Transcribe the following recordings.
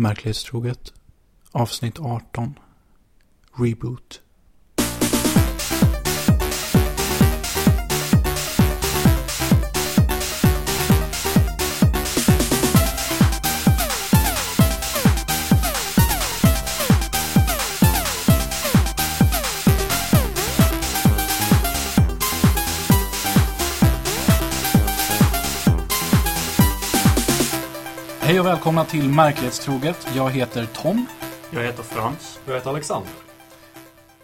Märklighetstroget. Avsnitt 18. Reboot. Välkomna till Märklighetstroget. Jag heter Tom. Jag heter Frans. Jag heter Alexander.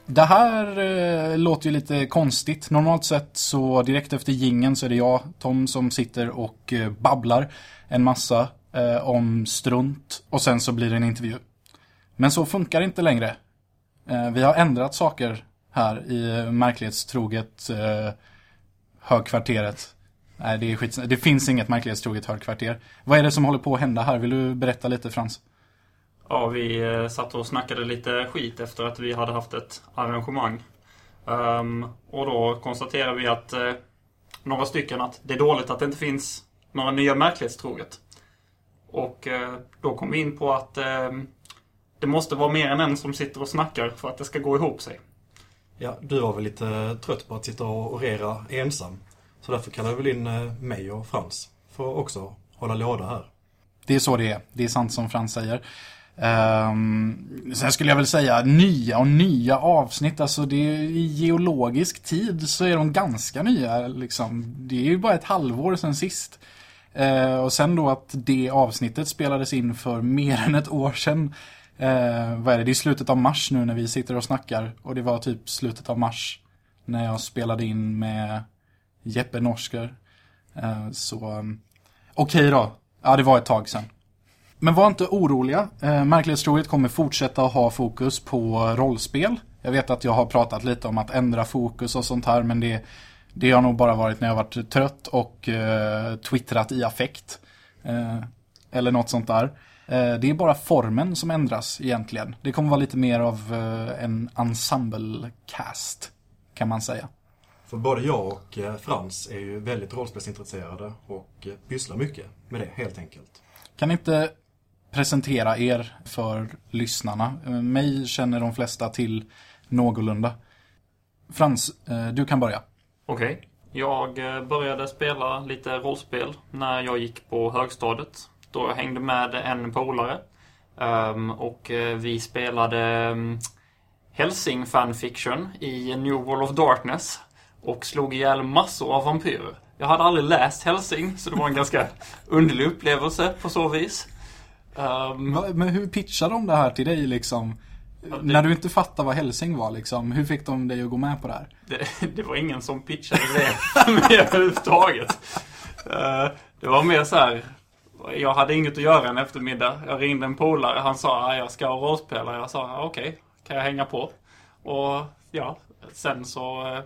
Det här eh, låter ju lite konstigt. Normalt sett så direkt efter gingen så är det jag, Tom, som sitter och eh, babblar en massa eh, om strunt och sen så blir det en intervju. Men så funkar det inte längre. Eh, vi har ändrat saker här i eh, märklighetstroget eh, högkvarteret. Nej, det är skit. Det finns inget märklighetstroget högkvarter. Vad är det som håller på att hända här? Vill du berätta lite Frans? Ja, vi eh, satt och snackade lite skit efter att vi hade haft ett arrangemang. Ehm, och då konstaterade vi att eh, några stycken att det är dåligt att det inte finns några nya märklighetstroget. Och eh, då kom vi in på att ehm, det måste vara mer än en som sitter och snackar för att det ska gå ihop sig. Ja, du var väl lite trött på att sitta och orera ensam. Så därför kallar vi väl in eh, mig och Frans. För att också hålla låda här. Det är så det är. Det är sant som Frans säger. Um, sen skulle jag väl säga nya och nya avsnitt. Alltså det är, i geologisk tid så är de ganska nya. Liksom. Det är ju bara ett halvår sedan sist. Uh, och sen då att det avsnittet spelades in för mer än ett år sedan. Uh, ehm, vad är det? Det är slutet av mars nu när vi sitter och snackar. Och det var typ slutet av mars när jag spelade in med Jeppe Norsker. Eh, så ehm, okej okay då. Ja, det var ett tag sedan. Men var inte oroliga. Eh, Märklighetstroget kommer fortsätta att ha fokus på rollspel. Jag vet att jag har pratat lite om att ändra fokus och sånt här, men det, det har nog bara varit när jag varit trött och eh, twittrat i affekt. Eh, eller något sånt där. Eh, det är bara formen som ändras egentligen. Det kommer vara lite mer av eh, en ensemble-cast, kan man säga. För både jag och eh, Frans är ju väldigt rollspelsintresserade och eh, pysslar mycket med det helt enkelt. Kan inte presentera er för lyssnarna. Eh, Mig känner de flesta till någorlunda. Frans, du kan börja. Okej. Jag eh, började spela lite rollspel när jag gick på högstadiet. Då jag hängde med en polare. Ehm, och vi spelade um, Helsing fanfiction i New World of Darkness. Och slog ihjäl massor av vampyrer. Jag hade aldrig läst Helsing, så det var en ganska underlig upplevelse på så vis. Va- Men hur pitchade de det här till dig liksom? det- När du inte fattar vad Helsing var liksom, hur fick de dig att gå med på det här? det, det var ingen som pitchade det för mig överhuvudtaget. Eh, det var mer så här. Jag hade inget att göra en eftermiddag. Jag ringde en polare. Han sa att jag ska rollspela. Jag sa "Ja, okej, kan jag hänga på? Och ja, sen så eh,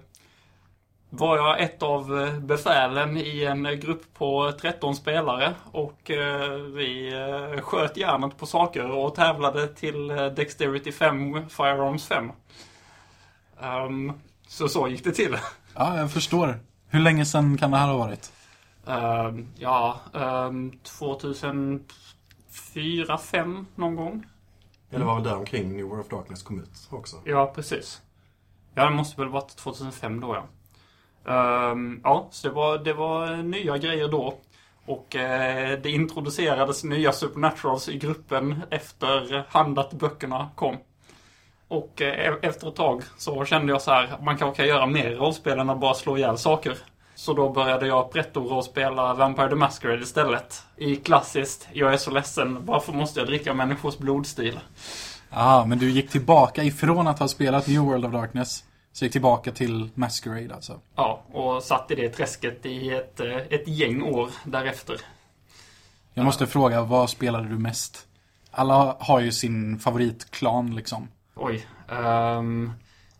var jag ett av eh, befälen i en grupp på 13 spelare och eh, vi eh, sköt järnet på saker och tävlade till Dexterity 5, Firearms 5. Ehm, så så gick det till. Ja, jag förstår. Hur länge sedan kan det här ha varit? Ehm, ja, um, 2004, 2005 någon gång. Ja, det var väl där omkring New World of Darkness kom ut också. Ja, precis. Ja, det måste väl varit 2005 då, ja. Um, ja, så det var, det var nya grejer då. Och eh, det introducerades nya Supernaturals i gruppen efter hand att böckerna kom. Och eh, e-, efter ett tag så kände jag så här, man kanske kan göra mer rollspel än att bara slå ihjäl saker. Så då började jag pretto-rollspela Vampire the Masquerade istället. I klassiskt, jag är så ledsen, varför måste jag dricka människors blodstil? Ja, men du gick tillbaka ifrån att ha spelat New World of Darkness. Så gick tillbaka till Masquerade alltså. Ja, och satt i det träsket i ett, eh, ett gäng år därefter. Jag måste fråga, vad spelade du mest? Alla har ju sin favoritklan liksom. Oj. ehm,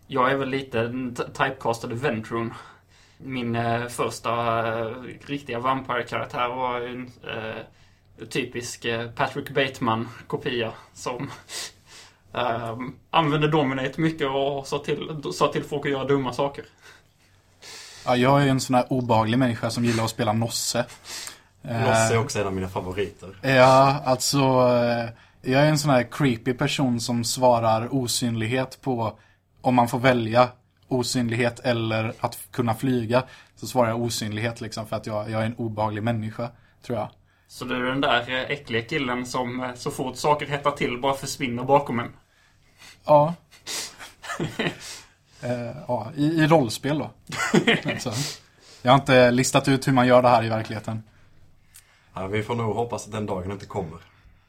jag är väl lite typecastad Ventrun. Min eh, första eh, riktiga Vampire-karaktär var en eh, typisk Patrick Bateman-kopia som ehm, använde Dominate mycket och sa till, sa till folk att göra dumma saker. Ja, jag är ju en sån här obehaglig människa som gillar att spela Nosse. Eh, Loss är också en av mina favoriter. Ja, alltså... eh, Jag är en sån här creepy person som svarar osynlighet på om man får välja osynlighet eller att kunna flyga. Så svarar jag osynlighet liksom för att jag, jag är en obehaglig människa, tror jag. Så du är den där eh, äckliga killen som eh, så fort saker hettar till bara försvinner bakom en. Ja. eh, ja, i, i rollspel då. alltså, jag har inte listat ut hur man gör det här i verkligheten. Ja, vi får nog hoppas att den dagen inte kommer.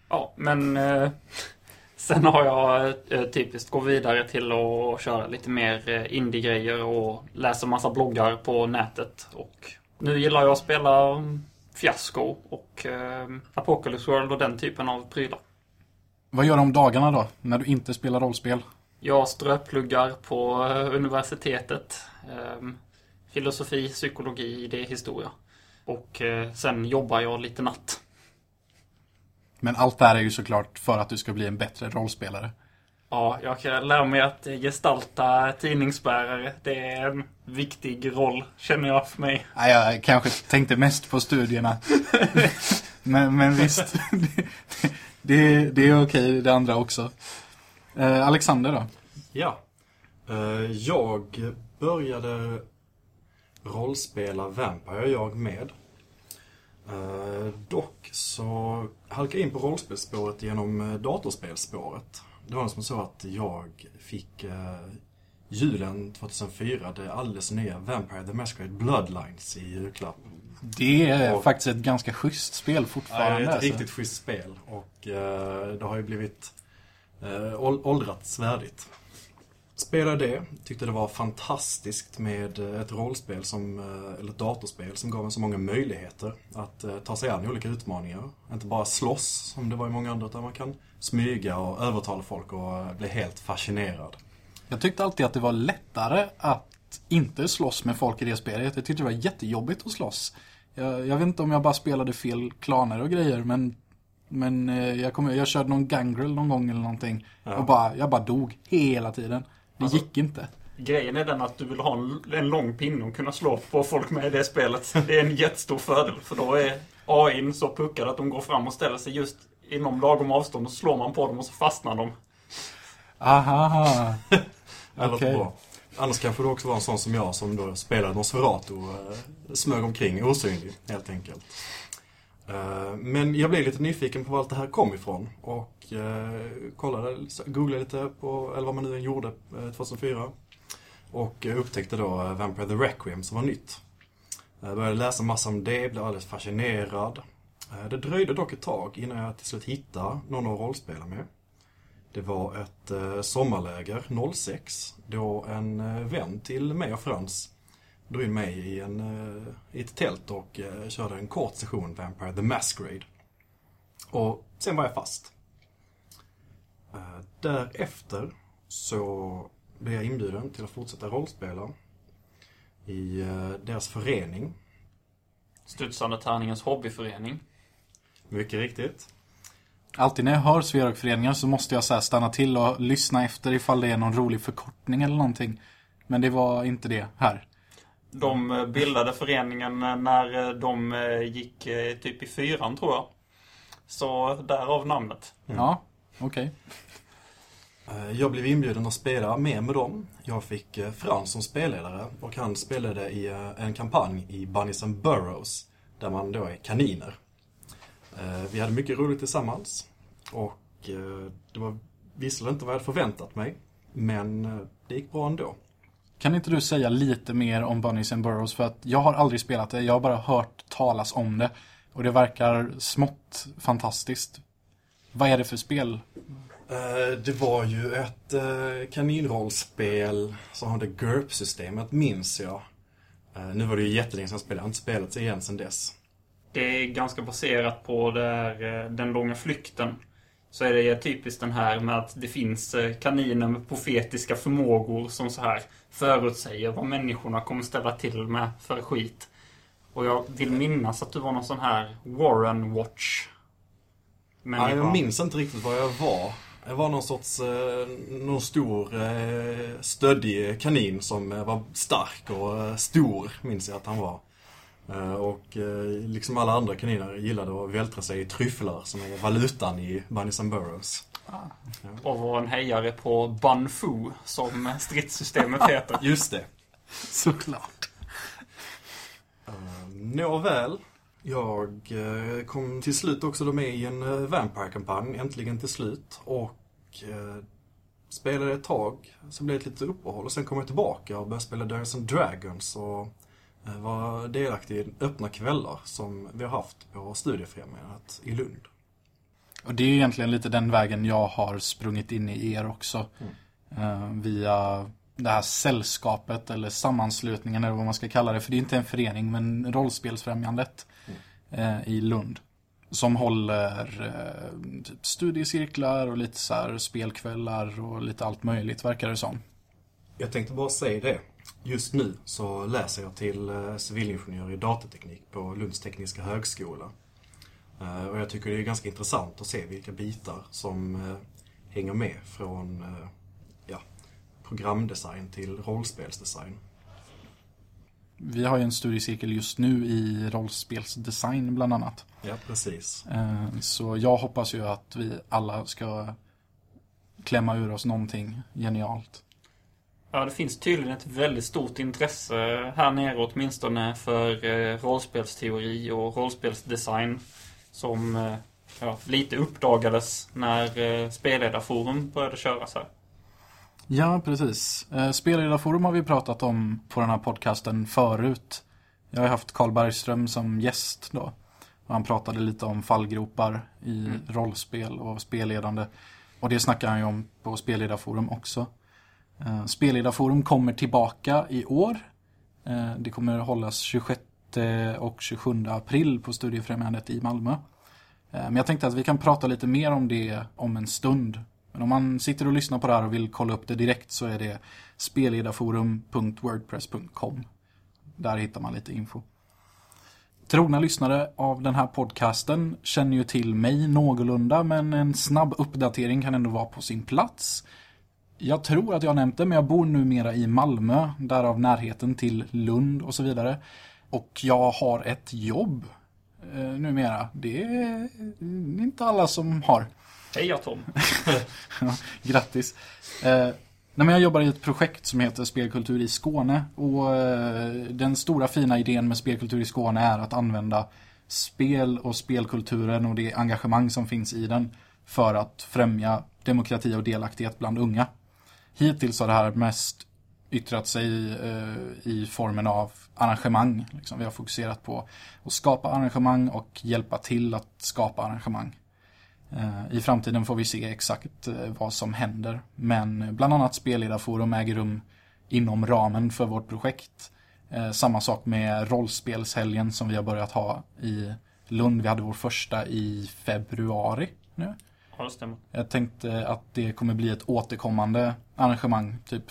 Ja, men eh, sen har jag eh, typiskt gått vidare till att köra lite mer eh, indie-grejer och läsa massa bloggar på nätet. Och nu gillar jag att spela mm, Fiasko och eh, Apocalypse World och den typen av prylar. Vad gör du om dagarna då, när du inte spelar rollspel? Jag ströpluggar på eh, universitetet. Eh, filosofi, psykologi, idéhistoria. Och eh, sen jobbar jag lite natt. Men allt det här är ju såklart för att du ska bli en bättre rollspelare. Ja, jag kan lära mig att gestalta tidningsbärare. Det är en viktig roll, känner jag för mig. Nej, jag kanske tänkte mest på studierna. men, men visst, det, det, det är okej det andra också. Eh, Alexander då? Ja. Eh, Jag började rollspela Vampire jag med. Eh, Dock så halkade jag in på rollspelsspåret genom eh, datorspelsspåret. Det var som så att jag fick eh, julen 2004 det alldeles nya Vampire the Masquerade Bloodlines i julklapp. Det är Och- faktiskt ett ganska schysst spel Ja, det fortfarande. är ett alltså. riktigt schysst spel och eh, det har ju blivit eh, ål- åldrats värdigt. Spelade det, tyckte det var fantastiskt med eh, ett rollspel som, eh, eller ett datorspel som gav en så många möjligheter att eh, ta sig an olika utmaningar. Inte bara slåss som det var i många andra utan man kan smyga och övertala folk och bli helt fascinerad. Jag tyckte alltid att det var lättare att inte slåss med folk i det spelet. Jag tyckte det var jättejobbigt att slåss. Jag, jag vet inte om jag bara spelade fel klaner och grejer, men, men jag, kom, jag körde någon gangrel någon gång eller någonting. Ja. Och bara, jag bara dog hela tiden. Det Alltså- gick inte. Grejen är den att du vill ha en, en lång pinne och kunna slå på folk med i det spelet. Det är en jättestor fördel, för då är AIn så puckad att de går fram och ställer sig just inom lagom avstånd och slår man på dem och så fastnar de. Aha. Det Okej. bra. Annars kanske du också var en sån som jag som då spelade Nosferatu och eh, smög omkring osynlig helt enkelt. Eh, Men jag blev lite nyfiken på var allt det här kom ifrån och Eh, och kollade, googlade lite på, eller vad man nu än gjorde eh, 2004. Och eh, upptäckte då Vampire the Requiem som var nytt. Jag började läsa massa om det, blev alldeles fascinerad. Det dröjde dock ett tag innan jag till slut hittade någon att rollspela med. Det var ett sommarläger 06 då en vän till mig och Frans drog in mig i, en, i ett tält och körde en kort session Vampire the Masquerade. Och sen var jag fast. Eh, därefter så blev jag inbjuden till att fortsätta rollspela i eh, deras förening. Studsande tärningens hobbyförening. Mycket riktigt. Alltid när jag hör Sverokföreningar så måste jag så här stanna till och lyssna efter ifall det är någon rolig förkortning eller någonting. Men det var inte det här. De eh, bildade föreningen när de gick typ i fyran tror jag. Så därav namnet. Ja, okej. Eh, Jag blev inbjuden att spela mer med dem. Jag fick eh, Frans som spelledare och han spelade i eh, en kampanj i Bunnies and Burrows där man då är kaniner. Vi hade mycket roligt tillsammans och det var visserligen inte vad jag hade förväntat mig men det gick bra ändå. Kan inte du säga lite mer om Bunnies and Burrows? För att jag har aldrig spelat det, jag har bara hört talas om det. Och det verkar smått fantastiskt. Vad är det för spel? Eh, Det var ju ett eh, kaninrollspel som hade GURP-systemet minns jag. Eh, Nu var det ju jättelänge sedan jag spelade, jag har inte spelat igen sedan dess. Det är ganska baserat på eh, den långa flykten. Så är det typiskt den här med att det finns kaniner med profetiska förmågor som så här förutsäger vad människorna kommer ställa till med för skit. Och jag vill minnas att du var någon sån här Warren Watch. Ja, människa. jag minns inte riktigt vad jag var. Jag var någon sorts, eh, någon stor eh, stöddig kanin som eh, var stark och eh, stor, minns jag att han var. Eh, Och eh, liksom alla andra kaniner gillade att vältra sig i tryfflar som är valutan i Bunnies and Burrows. Och var en hejare på Bun Fu, som stridssystemet heter. Just det. Såklart. Nåväl. Jag eh, kom till slut också då med i en eh, Vampire-kampanj, äntligen till slut. Och eh, spelade ett tag, så blev det ett litet uppehåll och sen kom jag tillbaka och började spela Dungeons and Dragons och var delaktig i öppna kvällar som vi har haft på Studiefrämjandet i Lund. Och det är ju egentligen lite den vägen jag har sprungit in i er också. Eh, via det här sällskapet eller sammanslutningen eller vad man ska kalla det. För det är inte en förening men rollspelsfrämjandet eh, i Lund. Som håller eh, typ studiecirklar och lite så här spelkvällar och lite allt möjligt verkar det som. Jag tänkte bara säga det. Just nu så läser jag till eh, civilingenjör i datateknik på Lunds tekniska högskola. Eh, Och jag tycker det är ganska intressant att se vilka bitar som eh, hänger med från programdesign till rollspelsdesign. Vi har ju en studiecirkel just nu i rollspelsdesign bland annat. Ja, precis. Eh, Så jag hoppas ju att vi alla ska klämma ur oss någonting genialt. Ja, det finns tydligen ett väldigt stort intresse här nere åtminstone för eh, rollspelsteori och rollspelsdesign. Som eh, ja, lite uppdagades när Spelledarforum började köras här. Ja, precis. Eh, Spelledarforum har vi pratat om på den här podcasten förut. Jag har haft Carl Bergström som gäst då. Och han pratade lite om fallgropar i rollspel och spelledande. Och det snackar han ju om på Spelledarforum också. Eh, Spelledarforum kommer tillbaka i år. Eh, Det kommer hållas 26 och 27 april på Studiefrämjandet i Malmö. Men jag tänkte att vi kan prata lite mer om det om en stund. Men om man sitter och lyssnar på det här och vill kolla upp det direkt så är det spelledarforum.wordpress.com. Där hittar man lite info. Trogna lyssnare av den här podcasten känner ju till mig någorlunda men en snabb uppdatering kan ändå vara på sin plats. Jag tror att jag har nämnt det men jag bor numera i Malmö, därav närheten till Lund och så vidare. Och jag har ett jobb eh, numera. Det är inte alla som har. Heja Tom! Ja, Grattis. Eh, nej, men jag jobbar i ett projekt som heter Spelkultur i Skåne. Och eh, den stora fina idén med Spelkultur i Skåne är att använda spel och spelkulturen och det engagemang som finns i den för att främja demokrati och delaktighet bland unga. Hittills har det här mest yttrat sig eh, i formen av arrangemang. Liksom. Vi har fokuserat på att skapa arrangemang och hjälpa till att skapa arrangemang. Eh, I framtiden får vi se exakt eh, vad som händer. Men bland annat spelledarforum äger rum inom ramen för vårt projekt. Eh, Samma sak med rollspelshelgen som vi har börjat ha i Lund. Vi hade vår första i februari nu. Ja, det stämmer. Jag tänkte att det kommer bli ett återkommande arrangemang, typ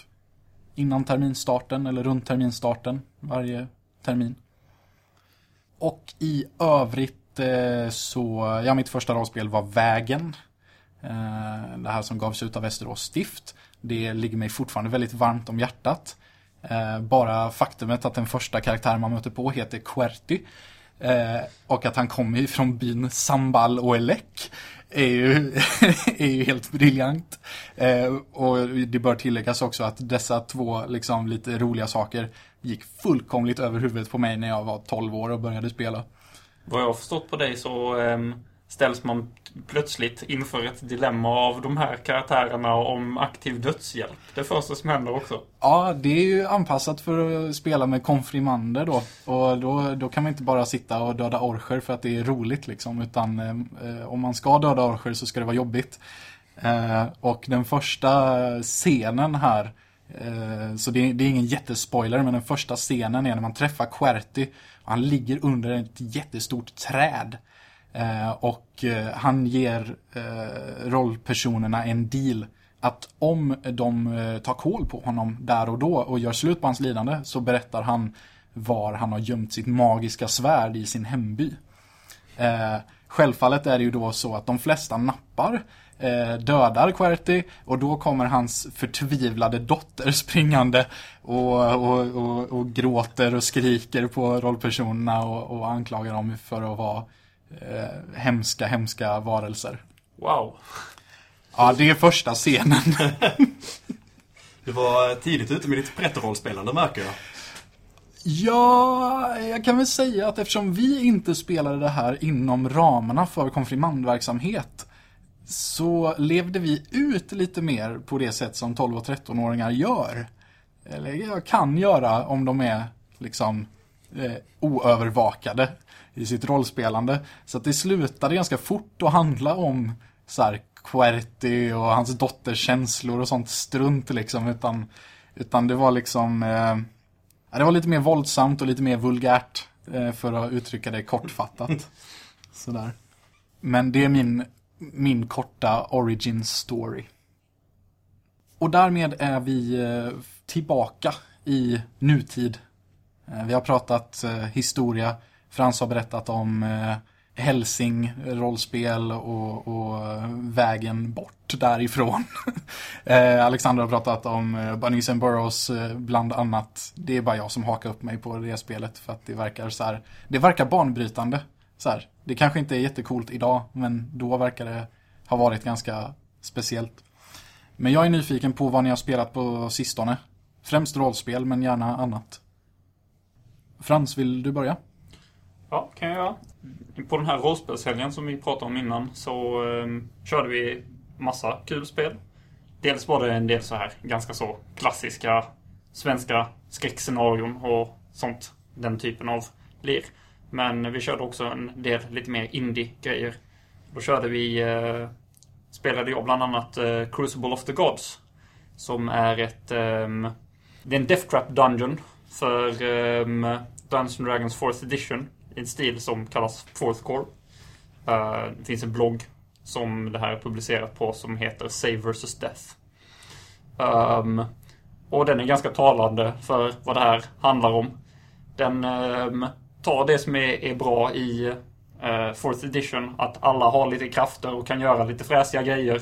innan terminstarten eller runt terminstarten varje termin. Och i övrigt eh, Eh, så, ja mitt första rollspel var Vägen. Eh, det här som gavs ut av Västerås stift. Det ligger mig fortfarande väldigt varmt om hjärtat. Eh, bara faktumet att den första karaktären man möter på heter Querty. Och att han kommer ifrån byn Sambal och Elek är ju, är ju helt briljant. Eh, och det bör tilläggas också att dessa två liksom lite roliga saker gick fullkomligt över huvudet på mig när jag var 12 år och började spela. Vad jag har förstått på dig så ehm, ställs man plötsligt inför ett dilemma av de här karaktärerna om aktiv dödshjälp. Det första som händer också. Ja, det är ju anpassat för att spela med konfirmander då. Och då, då kan man inte bara sitta och döda orcher för att det är roligt liksom. Utan ehm, eh, om man ska döda orcher så ska det vara jobbigt. Eh, och den första scenen här, eh, Eh, så det, det är ingen jättespoiler, men den första scenen är när man träffar Querty. Och han ligger under ett jättestort träd. Eh, och eh, han ger rollpersonerna en deal att om de tar koll på honom där och då och gör slut på hans lidande så berättar han var han har gömt sitt magiska svärd i sin hemby. Självfallet är det ju då så att de flesta nappar eh, dödar QWERTY och då kommer hans förtvivlade dotter springande och, och, och, och gråter och skriker på rollpersonerna och, och anklagar dem för att vara eh, hemska, hemska varelser. Wow. Ja, det är första scenen. Du var tidigt ute med ditt pretto-rollspelande märker jag. Ja, jag kan väl säga att eftersom vi inte spelade det här inom ramarna för konfirmandverksamhet så levde vi ut lite mer på det sätt som 12 och 13-åringar gör. Eller kan göra om de är liksom eh, oövervakade i sitt rollspelande. Så att det slutade ganska fort att handla om så här QWERTY och hans dotters känslor och sånt strunt liksom. Utan, utan det var liksom... Eh, det var lite mer våldsamt och lite mer vulgärt eh, för att uttrycka det kortfattat. Sådär. Men det är min, min korta origin story. Och därmed är vi eh, tillbaka i nutid. Eh, vi har pratat eh, historia. Frans har berättat om Helsing, rollspel och, och vägen bort därifrån. eh, Alexander har pratat om Bunnies and Burrows bland annat. Det är bara jag som hakar upp mig på det spelet för att det verkar så här, det verkar banbrytande. Så här, det kanske inte är jättekult idag, men då verkar det ha varit ganska speciellt. Men jag är nyfiken på vad ni har spelat på sistone. Främst rollspel, men gärna annat. Frans, vill du börja? Ja, kan jag göra. På den här rollspelshelgen som vi pratade om innan så eh, körde vi massa kul spel. Dels var det en del så här ganska så klassiska svenska skräckscenarion och sånt. Den typen av lir. Men vi körde också en del lite mer indie-grejer. Då körde vi, eh, spelade jag bland annat eh, Crucible of the Gods. Som är ett, eh, det är en Death Trap Dungeon för eh, Dungeons Dragons 4th Edition i en stil som kallas Fourth Core. Uh, det finns en blogg som det här är publicerat på som heter Save vs Death. Um, och den är ganska talande för vad det här handlar om. Den um, tar det som är, är bra i uh, Fourth Edition, att alla har lite krafter och kan göra lite fräsiga grejer.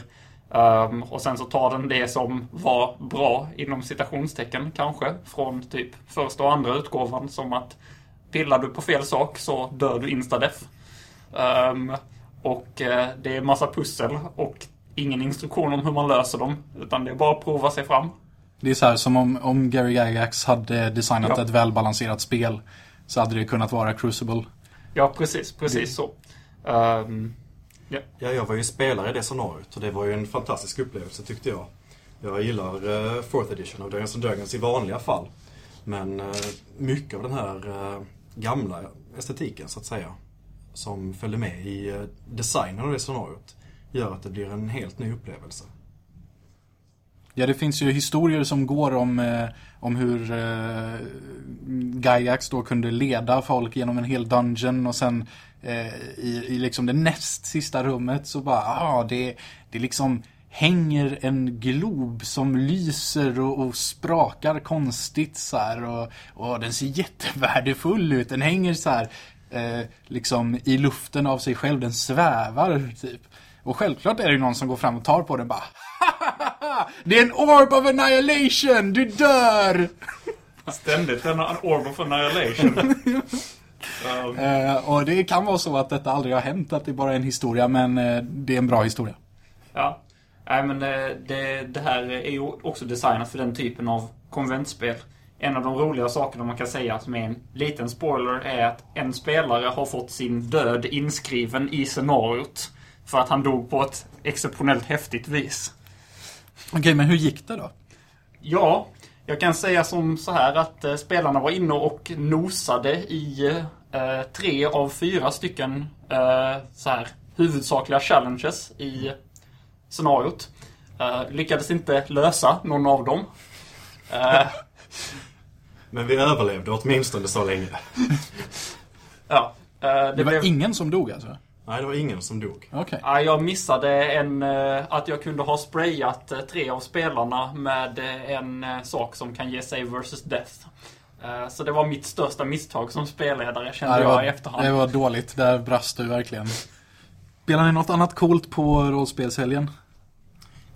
Um, och sen så tar den det som var bra inom citationstecken kanske från typ första och andra utgåvan som att pillar du på fel sak så dör du instadeath. Um, och uh, det är massa pussel och ingen instruktion om hur man löser dem. Utan det är bara att prova sig fram. Det är så här som om, om Gary Gygax hade designat ja. ett välbalanserat spel så hade det kunnat vara Crucible. Ja, precis. Precis så. Um, ja. ja, jag var ju spelare i det scenariot och det var ju en fantastisk upplevelse tyckte jag. Jag gillar uh, Fourth Edition av Dungeons Dragons i vanliga fall. Men uh, mycket av den här uh, gamla estetiken så att säga. Som följde med i designen av det scenariot. Gör att det blir en helt ny upplevelse. Ja, det finns ju historier som går om, eh, om hur eh, Gygax då kunde leda folk genom en hel dungeon och sen eh, i, i liksom det näst sista rummet så bara, ja, ah, det, det liksom hänger en glob som lyser och, och sprakar konstigt så här, och, och den ser jättevärdefull ut. Den hänger så här eh, liksom i luften av sig själv. Den svävar typ. Och självklart är det ju någon som går fram och tar på den bara Det är en orb of annihilation! Du dör! Ständigt en orb of annihilation. um. eh, och det kan vara så att detta aldrig har hänt, att det bara är en historia, men eh, det är en bra historia. Ja, Nej, men det, det, det, här är ju också designat för den typen av konventspel. En av de roliga sakerna man kan säga som är en liten spoiler är att en spelare har fått sin död inskriven i scenariot. För att han dog på ett exceptionellt häftigt vis. Okej, men hur gick det då? Ja, jag kan säga som så här att eh, spelarna var inne och nosade i eh, tre av fyra stycken eh, så här huvudsakliga challenges i scenariot. Uh, lyckades inte lösa någon av dem. Uh, Men vi överlevde åtminstone så länge. ja. Uh, det, det var blev... ingen som dog alltså? Nej, det var ingen som dog. Okay. Jag missade en, att jag kunde ha sprayat tre av spelarna med en sak som kan ge save versus death. Så det var mitt största misstag som spelledare kände ja, var, jag i efterhand. Det var dåligt. Där brast du verkligen. Spelar ni något annat coolt på rollspelshelgen?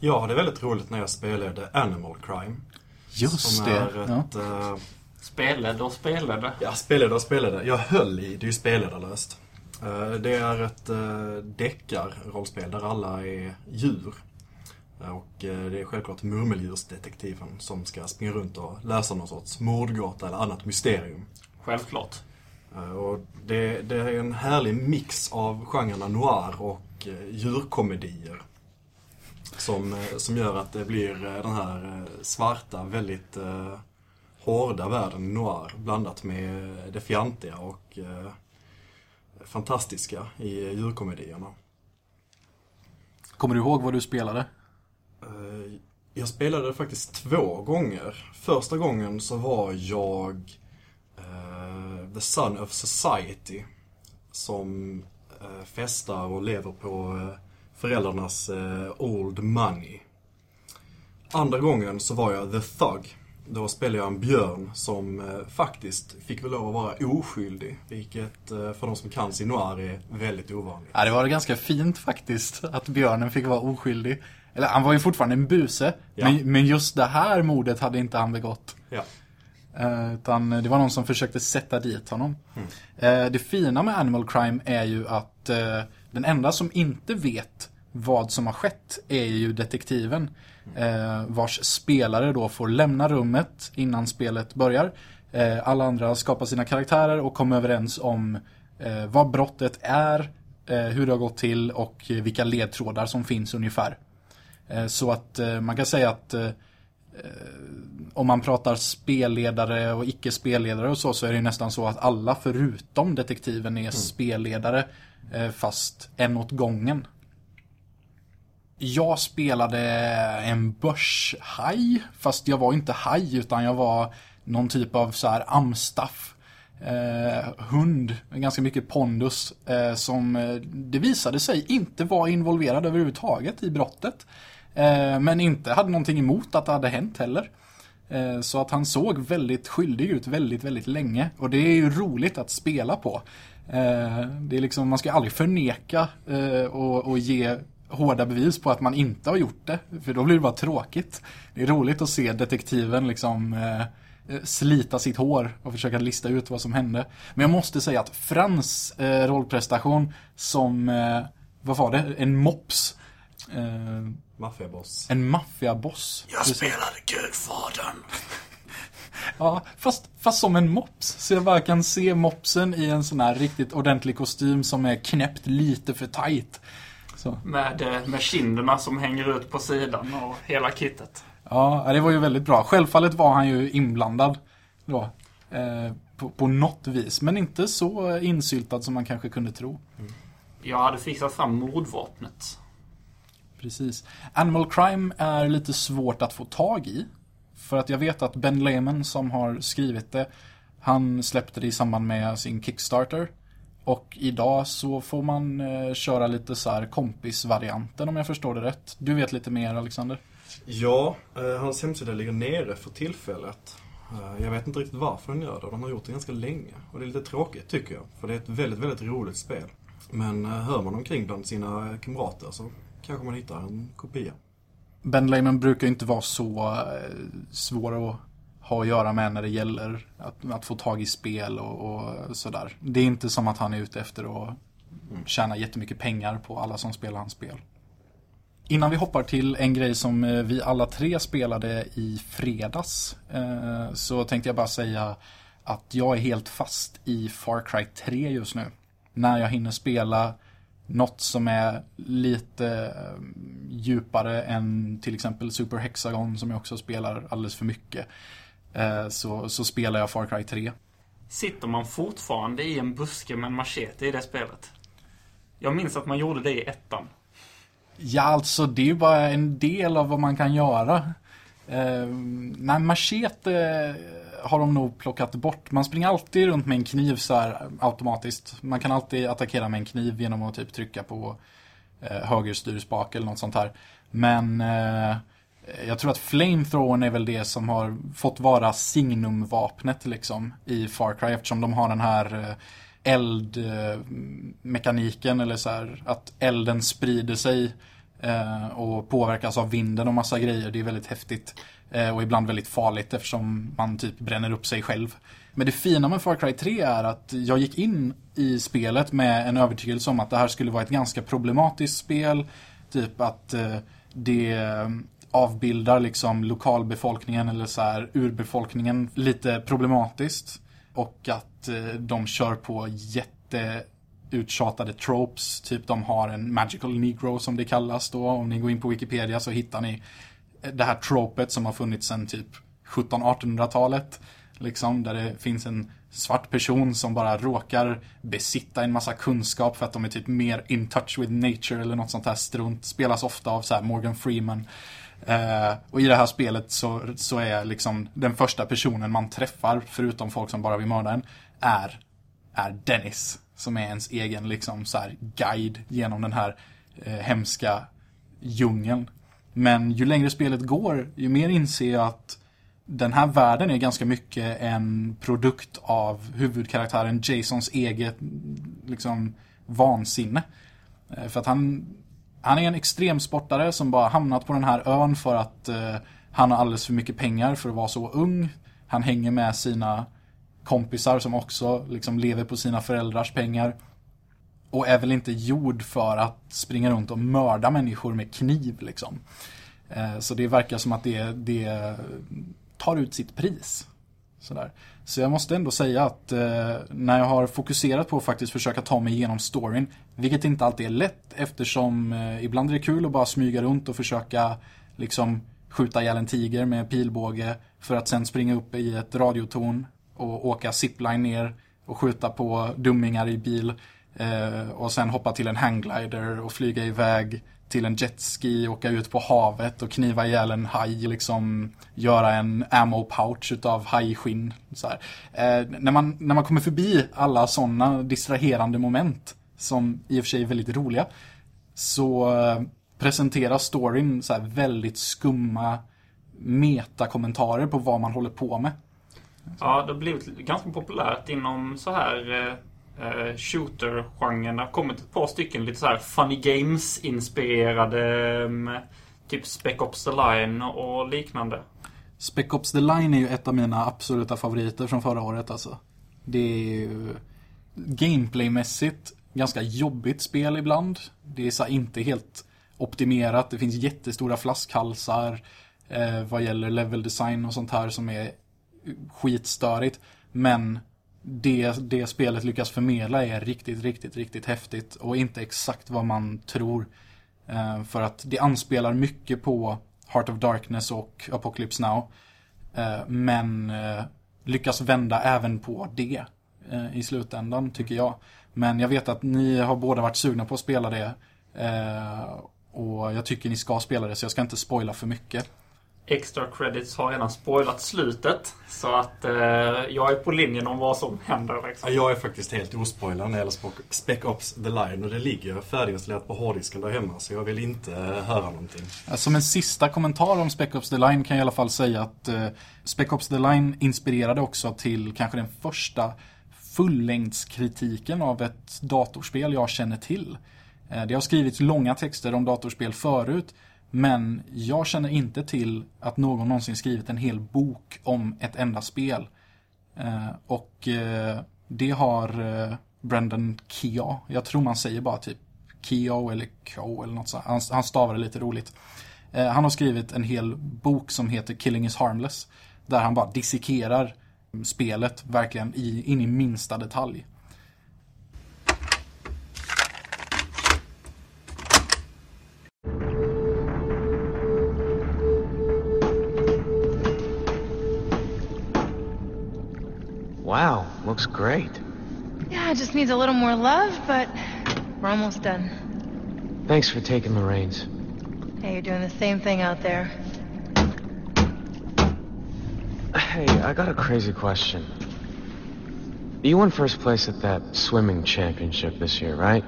Jag hade väldigt roligt när jag spelade Animal Crime. Just som det. är Ja. ett... eh, Spelade och spelade. Ja, spelade och spelade. Jag höll i, det är ju spelledarlöst. Eh, Det är ett uh, deckarrollspel där alla är djur. Eh, Och eh, det är självklart murmeldjursdetektiven som ska springa runt och lösa någon sorts mordgåta eller annat mysterium. Självklart. Eh, Och det, det är en härlig mix av genrerna noir och eh, djurkomedier. Som, eh, som gör att det blir eh, den här eh, svarta, väldigt eh, hårda världen noir blandat med eh, det fjantiga och eh, fantastiska i djurkomedierna. Kommer du ihåg vad du spelade? Eh, Jag spelade faktiskt två gånger. Första gången så var jag eh, The Son of Society. Som eh, festar och lever på eh, föräldrarnas eh, old money. Andra gången så var jag The Thug. Då spelade jag en björn som eh, faktiskt fick väl lov att vara oskyldig. Vilket eh, för de som kan sin noir är väldigt ovanligt. Ja, det var ganska fint faktiskt att björnen fick vara oskyldig. Eller han var ju fortfarande en buse. Ja. Men, men just det här mordet hade inte han begått. Ja. Eh, utan det var någon som försökte sätta dit honom. Eh, det fina med Animal Crime är ju att den enda som inte vet vad som har skett är ju detektiven. Eh, vars spelare då får lämna rummet innan spelet börjar. Eh, alla andra skapar sina karaktärer och kommer överens om eh, vad brottet är, eh, hur det har gått till och vilka ledtrådar som finns ungefär. Eh, så att eh, man kan säga att om man pratar spelledare och icke-spelledare och så, så är det nästan så att alla förutom detektiven är spelledare, eh, fast en åt gången. Jag spelade en börshaj, fast jag var inte haj utan jag var någon typ av så här amstaff. Eh, hund med ganska mycket pondus eh, som eh, det visade sig inte var involverad överhuvudtaget i brottet. Eh, men inte hade någonting emot att det hade hänt heller. Eh, Så att han såg väldigt skyldig ut väldigt, väldigt länge. Och det är ju roligt att spela på. Eh, Det är liksom, man ska aldrig förneka eh, och, och ge hårda bevis på att man inte har gjort det. För då blir det bara tråkigt. Det är roligt att se detektiven liksom eh, eh, slita sitt hår och försöka lista ut vad som hände. Men jag måste säga att Frans eh, rollprestation som, eh, vad var det, en mops. Eh, Maffiaboss. en maffiaboss. Jag Precis. spelade Gudfadern. Ja, fast, fast som en mops. Så jag bara kan se mopsen i en sån här riktigt ordentlig kostym som är knäppt lite för tight. Så. Med, eh, med kinderna som hänger ut på sidan och hela kittet. Ja, det var ju väldigt bra. Självfallet var han ju inblandad då. Eh, på, på något vis. Men inte så insyltad som man kanske kunde tro. Jag hade fixat fram mordvapnet. Precis. Animal Crime är lite svårt att få tag i. För att jag vet att Ben Lehman som har skrivit det, han släppte det i samband med sin Kickstarter. Och idag så får man eh, köra lite så här kompisvarianten om jag förstår det rätt. Du vet lite mer Alexander? Ja, eh, hans hemsida ligger nere för tillfället. Eh, jag vet inte riktigt varför den gör det. De har gjort det ganska länge. Och det är lite tråkigt tycker jag. För det är ett väldigt, väldigt roligt spel. Men hör man omkring bland sina kamrater så kanske man hittar en kopia. Ben Lehman brukar inte vara så svår att ha att göra med när det gäller att, att få tag i spel och, och sådär. Det är inte som att han är ute efter att tjäna jättemycket pengar på alla som spelar hans spel. Innan vi hoppar till en grej som eh, vi alla tre spelade i fredags eh, så tänkte jag bara säga att jag är helt fast i Far Cry 3 just nu. När jag hinner spela något som är lite eh, djupare än till exempel Super Hexagon som jag också spelar alldeles för mycket. Eh, så, så spelar jag Far Cry 3. Sitter man fortfarande i en buske med en machete i det spelet? Jag minns att man gjorde det i ettan. Ja, alltså det är ju bara en del av vad man kan göra. Eh, nej, machete har de nog plockat bort. Man springer alltid runt med en kniv så här automatiskt. Man kan alltid attackera med en kniv genom att typ trycka på eh, högerstyrspak eller något sånt här. Men eh, jag tror att flamethrowern är väl det som har fått vara signumvapnet liksom i Far Cry eftersom de har den här eh, eldmekaniken eller så här att elden sprider sig eh, och påverkas av vinden och massa grejer. Det är väldigt häftigt eh, och ibland väldigt farligt eftersom man typ bränner upp sig själv. Men det fina med Far Cry 3 är att jag gick in i spelet med en övertygelse om att det här skulle vara ett ganska problematiskt spel. Typ att det avbildar liksom lokalbefolkningen eller så här urbefolkningen lite problematiskt. Och att eh, de kör på jätteuttjatade tropes. Typ de har en magical negro som det kallas då. Om ni går in på Wikipedia så hittar ni eh, det här tropet som har funnits sedan typ 1700-1800-talet. Liksom, där det finns en svart person som bara råkar besitta en massa kunskap för att de är typ mer in touch with nature eller något sånt här strunt. Spelas ofta av så Morgan Freeman. Eh, och i det här spelet så, så är liksom den första personen man träffar, förutom folk som bara vill mörda en, är, är Dennis. Som är ens egen liksom så guide genom den här eh, hemska djungeln. Men ju längre spelet går, ju mer inser jag att den här världen är ganska mycket en produkt av huvudkaraktären Jasons eget liksom vansinne. Eh, för att han han är en extremsportare som bara hamnat på den här ön för att eh, han har alldeles för mycket pengar för att vara så ung. Han hänger med sina kompisar som också liksom lever på sina föräldrars pengar. Och är väl inte gjord för att springa runt och mörda människor med kniv liksom. Eh, så det verkar som att det, det tar ut sitt pris. Sådär. Så jag måste ändå säga att eh, när jag har fokuserat på att faktiskt försöka ta mig igenom storyn, vilket inte alltid är lätt eftersom eh, ibland är det kul att bara smyga runt och försöka liksom skjuta ihjäl en tiger med pilbåge för att sen springa upp i ett radiotorn och åka zipline ner och skjuta på dummingar i bil eh, och sen hoppa till en hangglider och flyga iväg till en jetski, åka ut på havet och kniva ihjäl en haj, liksom göra en ammo pouch utav hajskinn. Så eh, när, man, när man kommer förbi alla sådana distraherande moment, som i och för sig är väldigt roliga, så eh, presenterar storyn så väldigt skumma metakommentarer på vad man håller på med. Ja, det har blivit ganska populärt inom så här eh uh, shooter-genren. Det har kommit ett par stycken lite så här funny games-inspirerade. Um, typ Spec Ops The Line och liknande. Spec Ops The Line är ju ett av mina absoluta favoriter från förra året alltså. Det är ju gameplaymässigt ganska jobbigt spel ibland. Det är så inte helt optimerat. Det finns jättestora flaskhalsar eh, vad gäller level design och sånt här som är skitstörigt. Men det, det spelet lyckas förmedla är riktigt, riktigt, riktigt häftigt och inte exakt vad man tror. Eh, för att det anspelar mycket på Heart of Darkness och Apocalypse Now. Eh, men eh, lyckas vända även på det eh, i slutändan tycker jag. Men jag vet att ni har båda varit sugna på att spela det. Eh, och jag tycker ni ska spela det så jag ska inte spoila för mycket. Extra credits har redan spoilat slutet. Så att eh, jag är på linjen om vad som händer. Liksom. Jag är faktiskt helt ospoilad när det gäller Spec Ops The Line. Och det ligger färdiginstallerat på hårddisken där hemma. Så jag vill inte eh, höra någonting. Som en sista kommentar om Spec Ops The Line kan jag i alla fall säga att eh, Spec Ops The Line inspirerade också till kanske den första fullängdskritiken av ett datorspel jag känner till. Eh, det har skrivits långa texter om datorspel förut. Men jag känner inte till att någon någonsin skrivit en hel bok om ett enda spel. Eh, och eh, det har Brendan Kia, Jag tror man säger bara typ Keogh eller Ko eller något sånt. Han, han stavar det lite roligt. Han har skrivit en hel bok som heter Killing is harmless. Där han bara dissekerar spelet verkligen i, in i minsta detalj. Wow, looks great. Yeah, it just needs a little more love, but we're almost done. Thanks for taking the reins. Hey, you're doing the same thing out there. Hey, I got a crazy question. You won first place at that swimming championship this year, right?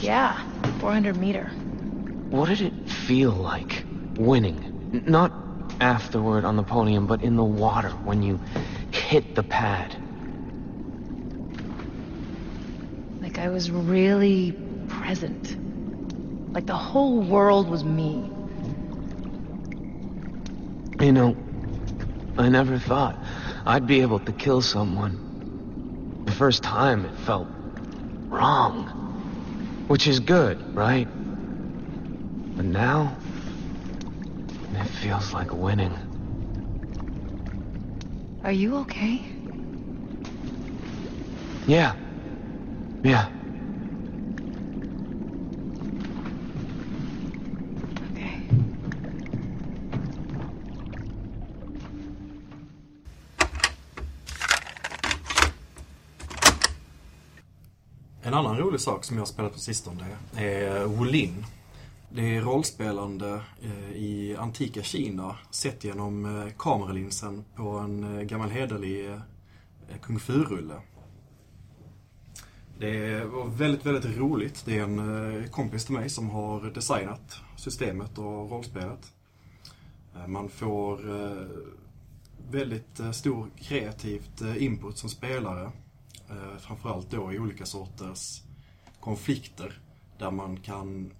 Yeah, 400 meter. What did it feel like winning? N- not afterward on the podium, but in the water when you hit the pad. Like I was really present. Like the whole world was me. You know, I never thought I'd be able to kill someone. The first time it felt wrong. Which is good, right? But now, it feels like winning. Are you okay? Yeah. Yeah. Rolig sak som jag har spelat på sistone är Wolin. Det är rollspelande eh, i antika Kina sett genom eh, kameralinsen på en eh, gammal hederlig kung fu-rulle. Det var väldigt, väldigt roligt. Det är en kompis till mig som har designat systemet och rollspelet. Man får väldigt stor kreativt input som spelare. Framförallt då i olika sorters konflikter där man kan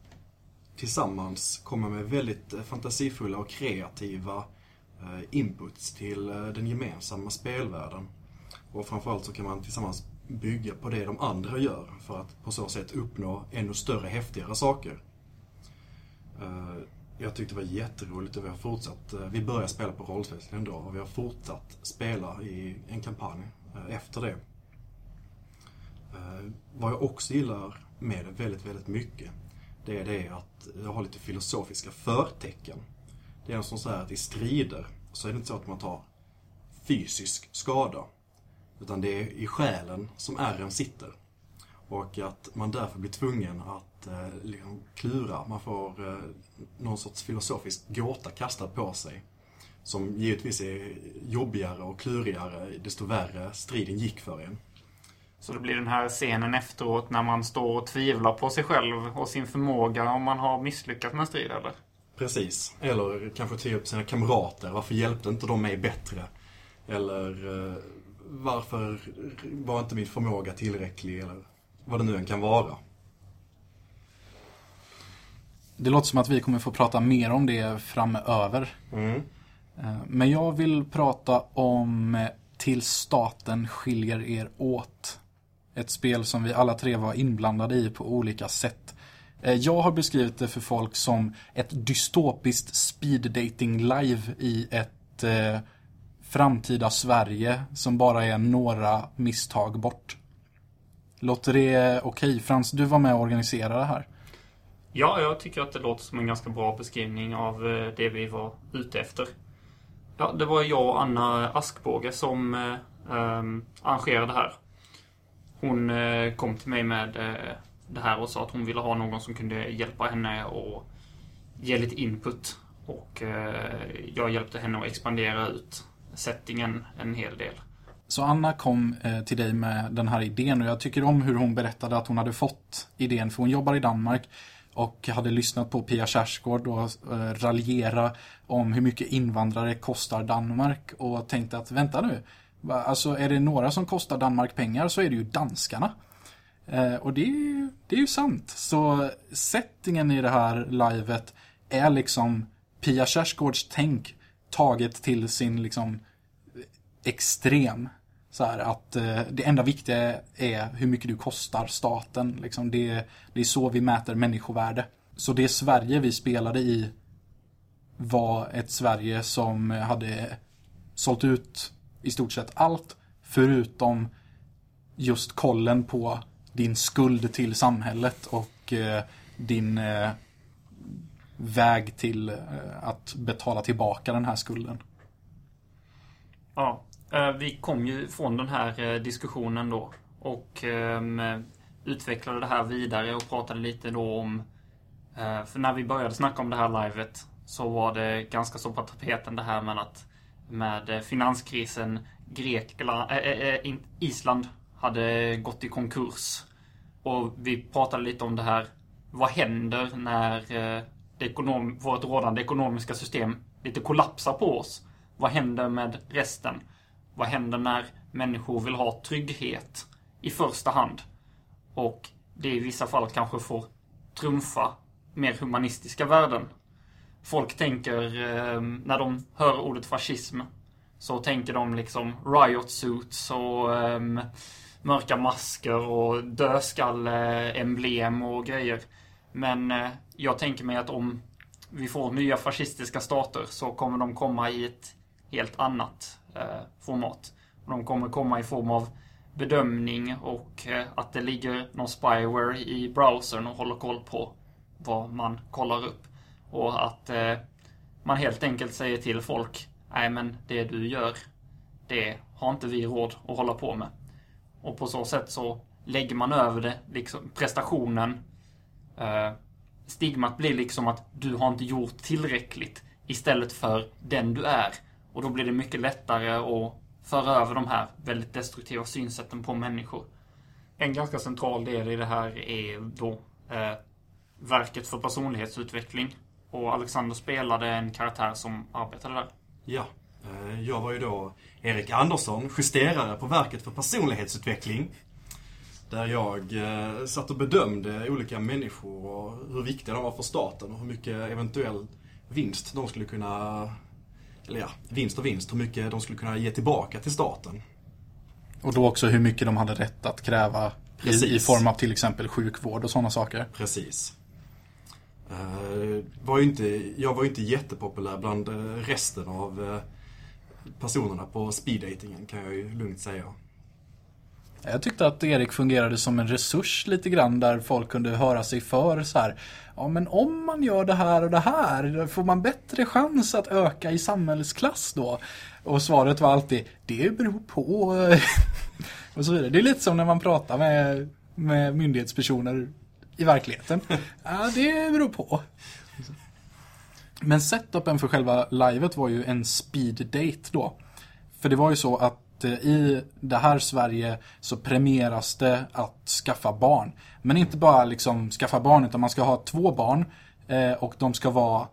tillsammans komma med väldigt eh, fantasifulla och kreativa eh, inputs till eh, den gemensamma spelvärlden. Och framförallt så kan man tillsammans bygga på det de andra gör för att på så sätt uppnå ännu större, häftigare saker. Jag tyckte det var jätteroligt och vi har fortsatt, vi började spela på rollspel då och vi har fortsatt spela i en kampanj efter det. Eh, Vad jag också gillar med det väldigt, väldigt mycket det är det att jag har lite filosofiska förtecken. Det är en så här att i strider så är det inte så att man tar fysisk skada. Utan det är i själen som ärren sitter. Och att man därför blir tvungen att eh, liksom klura. Man får eh, någon sorts filosofisk gåta kastad på sig. Som givetvis är jobbigare och klurigare desto värre striden gick för en. Så det blir den här scenen efteråt när man står och tvivlar på sig själv och sin förmåga om man har misslyckats med en strid, eller? Precis. Eller kanske ta upp sina kamrater. Varför hjälpte inte de mig bättre? Eller eh, varför var inte min förmåga tillräcklig? Eller vad det nu än kan vara. Det låter som att vi kommer få prata mer om det framöver. Mm. Eh, Men jag vill prata om eh, Till staten skiljer er åt. Ett spel som vi alla tre var inblandade i på olika sätt. Eh, jag har beskrivit det för folk som ett dystopiskt speed dating live i ett eh, framtida Sverige som bara är några misstag bort. Låter det okej? Frans, du var med och organiserade det här. Ja, jag tycker att det låter som en ganska bra beskrivning av eh, det vi var ute efter. Ja, det var jag och Anna Askbåge som eh, ehm, arrangerade det här. Hon eh, kom till mig med eh, det här och sa att hon ville ha någon som kunde hjälpa henne och ge lite input. Och eh, jag hjälpte henne att expandera ut settingen en hel del. Så Anna kom till dig med den här idén och jag tycker om hur hon berättade att hon hade fått idén för hon jobbar i Danmark och hade lyssnat på Pia Kjaersgaard och raljera om hur mycket invandrare kostar Danmark och tänkte att vänta nu, alltså är det några som kostar Danmark pengar så är det ju danskarna. Eh, och det, är ju- det är ju sant. Så settingen i det här livet är liksom Pia Kjaersgaards tänk taget till sin liksom extrem. Så här att eh, det enda viktiga är hur mycket du kostar staten. Liksom det, det är så vi mäter människovärde. Så det Sverige vi spelade i var ett Sverige som hade sålt ut i stort sett allt förutom just kollen på din skuld till samhället och eh, din eh, väg till eh, att betala tillbaka den här skulden. Ja, eh, vi kom ju från den här eh, diskussionen då och ehm, utvecklade det här vidare och pratade lite då om... eh, För när vi började snacka om det här livet så var det ganska så på tapeten det här med att med eh, finanskrisen Grekland, äh, eh, äh, eh, Island hade gått i konkurs. Och vi pratade lite om det här. Vad händer när det ekonom, vårt rådande ekonomiska system lite kollapsar på oss? Vad händer med resten? Vad händer när människor vill ha trygghet i första hand? Och det i vissa fall kanske får trumfa mer humanistiska värden. Folk tänker, eh, när de hör ordet fascism, så tänker de liksom riot suits och eh, mörka masker och dödskalle-emblem och grejer. Men eh, jag tänker mig att om vi får nya fascistiska stater så kommer de komma i ett helt annat eh, format. De kommer komma i form av bedömning och eh, att det ligger någon spyware i browsern och håller koll på vad man kollar upp. Och att eh, man helt enkelt säger till folk Nej men det du gör Det har inte vi råd att hålla på med. Och på så sätt så lägger man över det, liksom prestationen eh, Stigmat blir liksom att du har inte gjort tillräckligt istället för den du är. Och då blir det mycket lättare att föra över de här väldigt destruktiva synsätten på människor. En ganska central del i det här är då eh, verket för personlighetsutveckling. Och Alexander spelade en karaktär som arbetade där. Ja, eh, jag var ju då Erik Andersson, justerare på verket för personlighetsutveckling. Där jag eh, satt och bedömde olika människor och hur viktiga de var för staten och hur mycket eventuell vinst de skulle kunna eller ja, vinst och vinst, hur mycket de skulle kunna ge tillbaka till staten. Och då också hur mycket de hade rätt att kräva i, i form av till exempel sjukvård och sådana saker. Precis. Eh, var ju inte, jag var ju inte jättepopulär bland eh, resten av eh, personerna på speeddatingen kan jag ju lugnt säga. Jag tyckte att Erik fungerade som en resurs lite grann där folk kunde höra sig för så här. Ja men om man gör det här och det här, får man bättre chans att öka i samhällsklass då? Och svaret var alltid, det beror på. och så vidare. Det är lite som när man pratar med, med myndighetspersoner i verkligheten. Ja, det beror på. Men setupen för själva livet var ju en speed date då. För det var ju så att eh, i det här Sverige så premieras det att skaffa barn. Men inte bara liksom skaffa barn utan man ska ha två barn eh, och de ska vara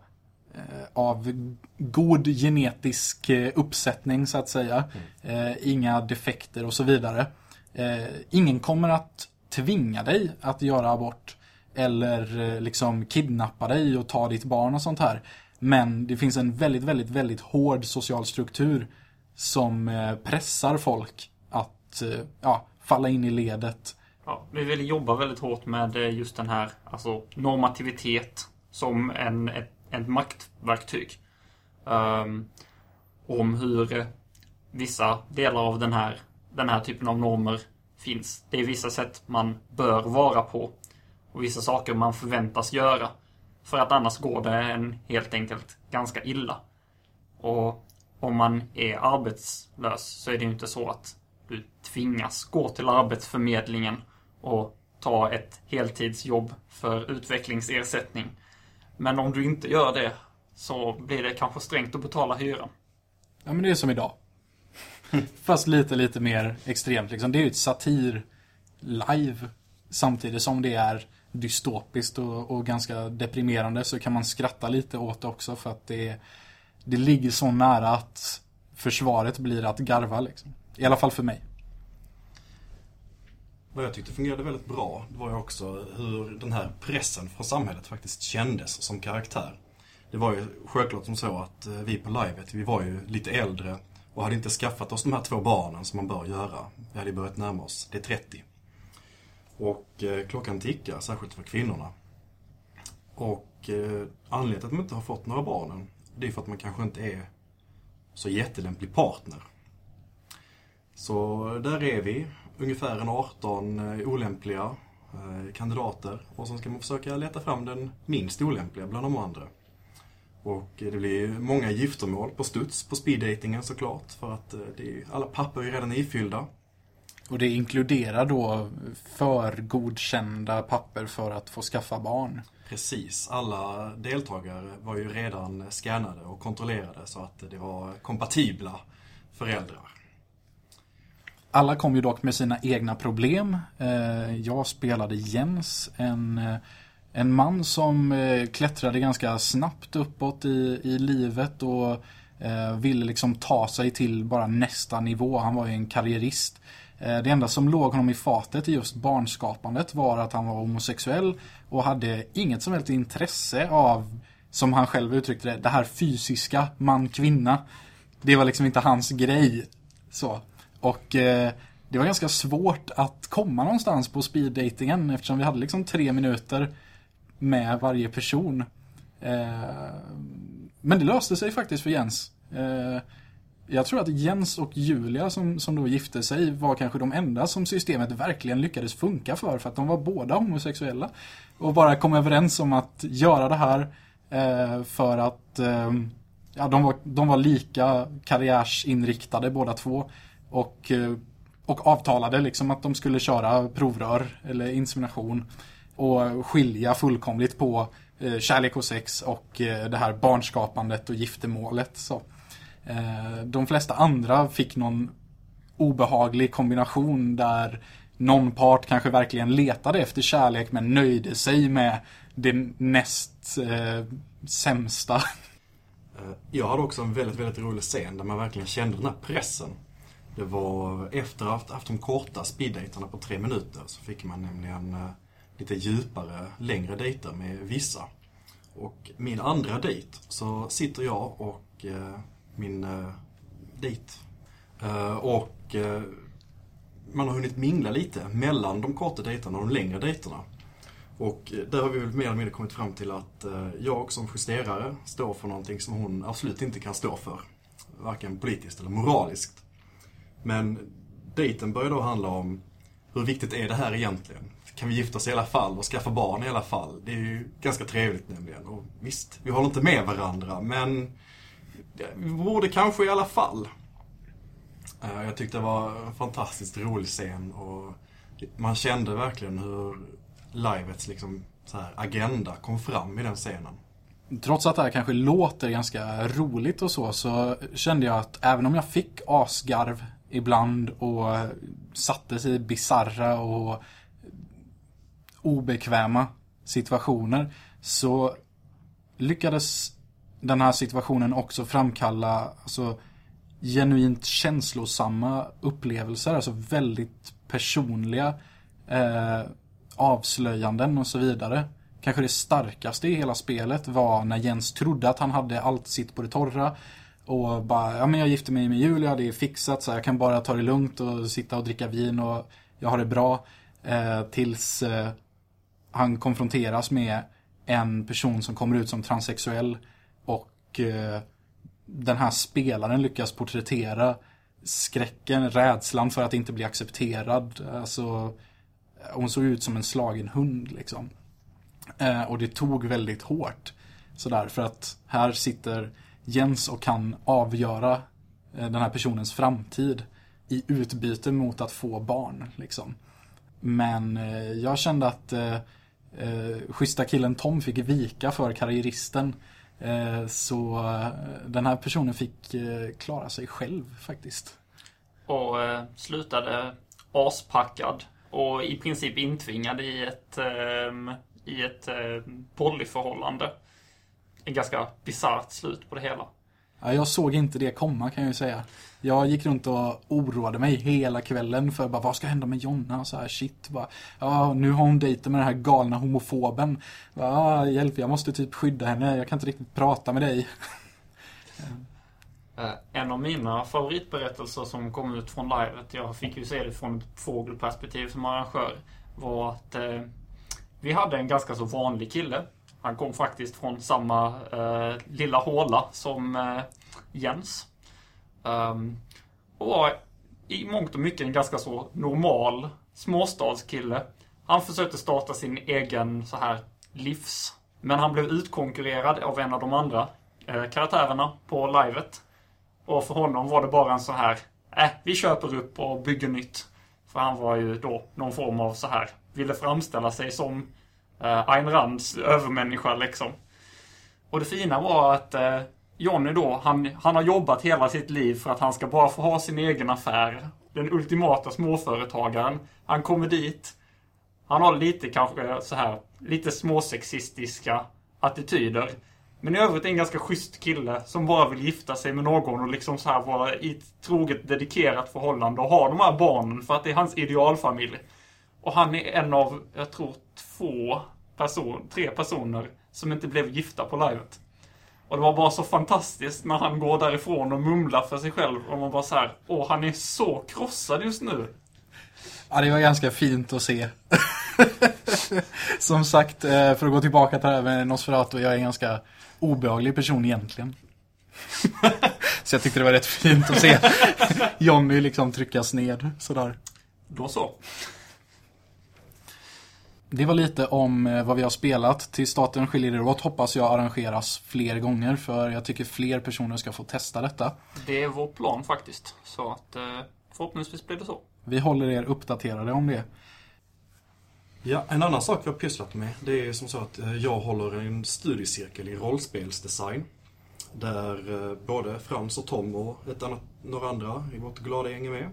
eh, av god genetisk uppsättning så att säga. Eh, inga defekter och så vidare. Ingen kommer att tvinga dig att göra abort eller eh, liksom kidnappa dig och ta ditt barn och sånt här. Men det finns en väldigt, väldigt, väldigt hård social struktur som eh, pressar folk att eh, ja, falla in i ledet. Ja, vi vill jobba väldigt hårt med just den här alltså normativitet som en, ett, ett maktverktyg. Um, om hur vissa delar av den här, den här typen av normer finns. Det är vissa sätt man bör vara på och vissa saker man förväntas göra. För att annars går det en helt enkelt ganska illa. Och om man är arbetslös så är det ju inte så att du tvingas gå till Arbetsförmedlingen och ta ett heltidsjobb för utvecklingsersättning. Men om du inte gör det så blir det kanske strängt att betala hyran. Ja men det är som idag. Fast lite, lite mer extremt liksom. Det är ju ett satir live. Samtidigt som det är dystopiskt och, och ganska deprimerande så kan man skratta lite åt det också för att det, det ligger så nära att försvaret blir att garva liksom. I alla fall för mig. Vad jag tyckte fungerade väldigt bra, det var ju också hur den här pressen från samhället faktiskt kändes som karaktär. Det var ju självklart som så att eh, vi på livet, vi var ju lite äldre och hade inte skaffat oss de här två barnen som man bör göra. Vi hade börjat närma oss, det är 30. Och eh, klockan tickar, särskilt för kvinnorna. Och eh, anledningen till att man inte har fått några barnen, det är för att man kanske inte är så jättelämplig partner. Så där är vi, ungefär en 18 eh, olämpliga eh, kandidater och så ska man försöka leta fram den minst olämpliga bland de andra. Och det blir många giftermål på studs på speeddatingen såklart för att eh, är, alla papper är redan ifyllda. Och det inkluderar då för godkända papper för att få skaffa barn. Precis, alla deltagare var ju redan scannade och kontrollerade så att det var kompatibla föräldrar. Alla kom ju dock med sina egna problem. Eh, Jag spelade Jens, en, eh, en man som eh, klättrade ganska snabbt uppåt i, i livet och eh, ville liksom ta sig till bara nästa nivå. Han var ju en karriärist. Eh, Det enda som låg honom i fatet i just barnskapandet var att han var homosexuell och hade inget som helst intresse av, som han själv uttryckte det, det här fysiska man-kvinna. Det var liksom inte hans grej. Så. Och eh, det var ganska svårt att komma någonstans på speeddatingen eftersom vi hade liksom tre minuter med varje person. Eh, men det löste sig faktiskt för Jens. Eh, jag tror att Jens och Julia som, som då gifte sig var kanske de enda som systemet verkligen lyckades funka för. För att de var båda homosexuella. Och bara kom överens om att göra det här eh, för att eh, ja, de, var, de var lika karriärsinriktade båda två. Och, eh, och avtalade liksom att de skulle köra provrör eller insemination. Och skilja fullkomligt på eh, kärlek och sex och eh, det här barnskapandet och giftermålet. Så. Eh, de flesta andra fick någon obehaglig kombination där någon part kanske verkligen letade efter kärlek men nöjde sig med det näst eh, sämsta. Eh, jag hade också en väldigt, väldigt rolig scen där man verkligen kände den här pressen. Det var efter att ha haft de korta speeddaterna på tre minuter så fick man nämligen eh, lite djupare, längre dejter med vissa. Och min andra dejt så sitter jag och eh, min eh, dejt. Eh, och eh, man har hunnit mingla lite mellan de korta dejterna och de längre dejterna. Och eh, där har vi väl mer eller mindre kommit fram till att eh, jag som justerare står för någonting som hon absolut inte kan stå för. Varken politiskt eller moraliskt. Men dejten börjar då handla om hur viktigt är det här egentligen? Kan vi gifta oss i alla fall och skaffa barn i alla fall? Det är ju ganska trevligt nämligen. Och visst, vi håller inte med varandra men vi borde kanske i alla fall. Eh, jag tyckte det var en fantastiskt rolig scen och man kände verkligen hur livets liksom, så här, agenda kom fram i den scenen. Trots att det här kanske låter ganska roligt och så, så kände jag att även om jag fick asgarv ibland och sattes i bizarra och obekväma situationer så lyckades den här situationen också framkalla alltså, genuint känslosamma upplevelser, alltså väldigt personliga eh, avslöjanden och så vidare. Kanske det starkaste i hela spelet var när Jens trodde att han hade allt sitt på det torra och bara, ja men jag gifte mig med Julia, det är fixat så jag kan bara ta det lugnt och sitta och dricka vin och jag har det bra. Eh, tills eh, han konfronteras med en person som kommer ut som transsexuell och eh, den här spelaren lyckas porträttera skräcken, rädslan för att inte bli accepterad. Alltså, hon såg ut som en slagen hund liksom. Eh, och det tog väldigt hårt. Sådär, för att här sitter Jens och kan avgöra eh, den här personens framtid i utbyte mot att få barn. Liksom. Men eh, jag kände att eh, eh, schyssta killen Tom fick vika för karriäristen. Eh, så eh, den här personen fick eh, klara sig själv faktiskt. Och eh, slutade aspackad. Och i princip intvingad i ett, ehm, i ett eh, polyförhållande. En ganska bisarrt slut på det hela. Ja, jag såg inte det komma kan jag ju säga. Jag gick runt och oroade mig hela kvällen för bara, vad ska hända med Jonna? Så här, shit, bara, ja, nu har hon dejten med den här galna homofoben. Ja, hjälp, jag måste typ skydda henne. Jag kan inte riktigt prata med dig. Eh, en av mina favoritberättelser som kom ut från livet, jag fick ju se det från ett fågelperspektiv som arrangör, var att eh, vi hade en ganska så vanlig kille. Han kom faktiskt från samma eh, lilla håla som eh, Jens. Um, och var i mångt och mycket en ganska så normal småstadskille. Han försökte starta sin egen så här livs. Men han blev utkonkurrerad av en av de andra eh, karaktärerna på livet. Och för honom var det bara en så här, äh, vi köper upp och bygger nytt. För han var ju då någon form av så här, ville framställa sig som eh, Ayn Rands övermänniska liksom. Och det fina var att eh, Johnny då, han, han har jobbat hela sitt liv för att han ska bara få ha sin egen affär. Den ultimata småföretagaren. Han kommer dit. Han har lite kanske så här, lite småsexistiska attityder. Men i övrigt är en ganska schysst kille som bara vill gifta sig med någon och liksom så här vara i ett troget dedikerat förhållande och ha de här barnen för att det är hans idealfamilj. Och han är en av, jag tror, två person, tre personer som inte blev gifta på livet. Och det var bara så fantastiskt när han går därifrån och mumlar för sig själv och man bara så här, åh han är så krossad just nu. Ja, det var ganska fint att se. Som sagt, eh, för att gå tillbaka till det här med Nosferatu, jag är en ganska obehaglig person egentligen. Så jag tyckte det var rätt fint att se Johnny liksom tryckas ned sådär. Då så. Det var lite om eh, vad vi har spelat. Till Staten skiljer det åt hoppas jag arrangeras fler gånger för jag tycker fler personer ska få testa detta. Det är vår plan faktiskt. Så att eh, förhoppningsvis blir det så. Vi håller er uppdaterade om det. Ja, en annan sak vi har pysslat med, det är som så att eh, jag håller en studiecirkel i rollspelsdesign. Där både Frans och Tom och ett annat, några andra i vårt glada gäng är med.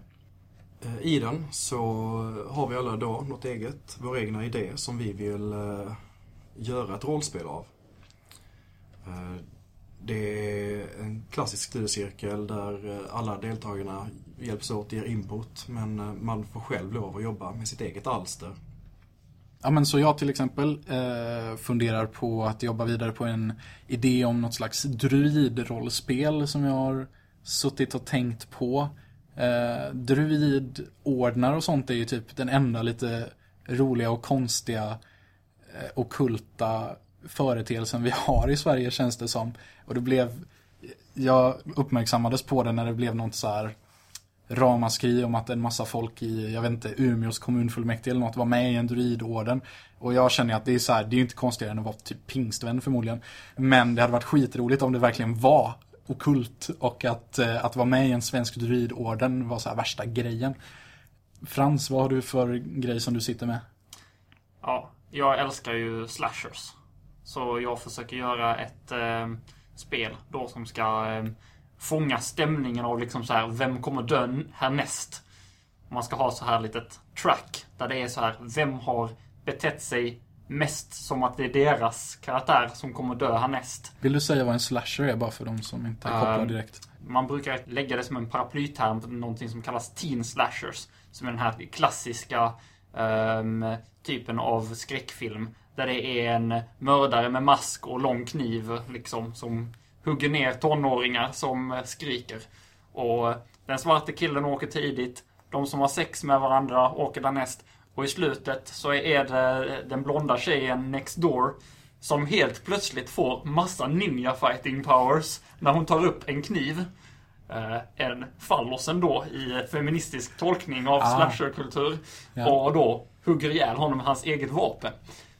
Eh, I den så har vi alla då något eget, vår egna idé som vi vill eh, göra ett rollspel av. Eh, det är en klassisk studiecirkel där alla deltagarna hjälps åt, ger input, men man får själv lov att jobba med sitt eget alster. Ja men så jag till exempel eh, funderar på att jobba vidare på en idé om något slags druidrollspel som jag har suttit och tänkt på. Eh, druidordnar och sånt är ju typ den enda lite roliga och konstiga eh, okulta företeelsen vi har i Sverige känns det som. Och det blev, jag uppmärksammades på det när det blev något så här ramaskri om att en massa folk i, jag vet inte, Umeås kommunfullmäktige eller något var med i en druidorden. Och jag känner att det är så här, det är ju inte konstigare än att vara typ pingstvän förmodligen. Men det hade varit skitroligt om det verkligen var okult och att, eh, att vara med i en svensk druidorden var så här värsta grejen. Frans, vad har du för grej som du sitter med? Ja, jag älskar ju slashers. Så jag försöker göra ett eh, spel då som ska eh, fånga stämningen av liksom så här, vem kommer dö härnäst? Man ska ha så här litet track där det är så här, vem har betett sig mest som att det är deras karaktär som kommer dö härnäst? Vill du säga vad en slasher är bara för de som inte är kopplade Ehm, direkt? Man brukar lägga det som en paraplyterm någonting som kallas teen slashers. Som är den här klassiska ehm, typen av skräckfilm. Där det är en mördare med mask och lång kniv liksom som hugger ner tonåringar som skriker. Och den svarte killen åker tidigt. De som har sex med varandra åker därnäst. Och i slutet så är det den blonda tjejen next door som helt plötsligt får massa ninja fighting powers när hon tar upp en kniv. Eh, en fallosen då i feministisk tolkning av Ah. slasherkultur. Ja. Och då hugger ihjäl honom med hans eget vapen.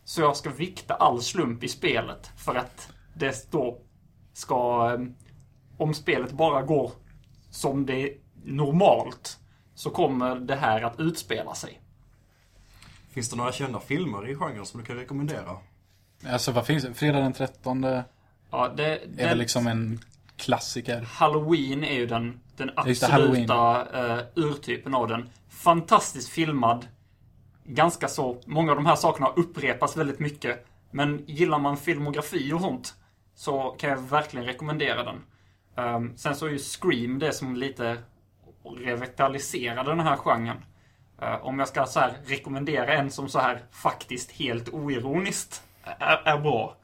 Så jag ska vikta all slump i spelet för att det då ska... eh, Om spelet bara går som det är normalt så kommer det här att utspela sig. Finns det några kända filmer i genren som du kan rekommendera? Alltså vad finns det? Fredag den 13 är Ja, det, det, väl liksom en klassiker. Halloween är ju den, den absoluta uh, urtypen av den. Fantastiskt filmad. Ganska så, många av de här sakerna upprepas väldigt mycket. Men gillar man filmografi och sånt så kan jag verkligen rekommendera den. Ehm, sen så är ju Scream det som lite revitaliserade den här genren. Eh, om jag ska så här rekommendera en som så här faktiskt helt oironiskt är, är bra.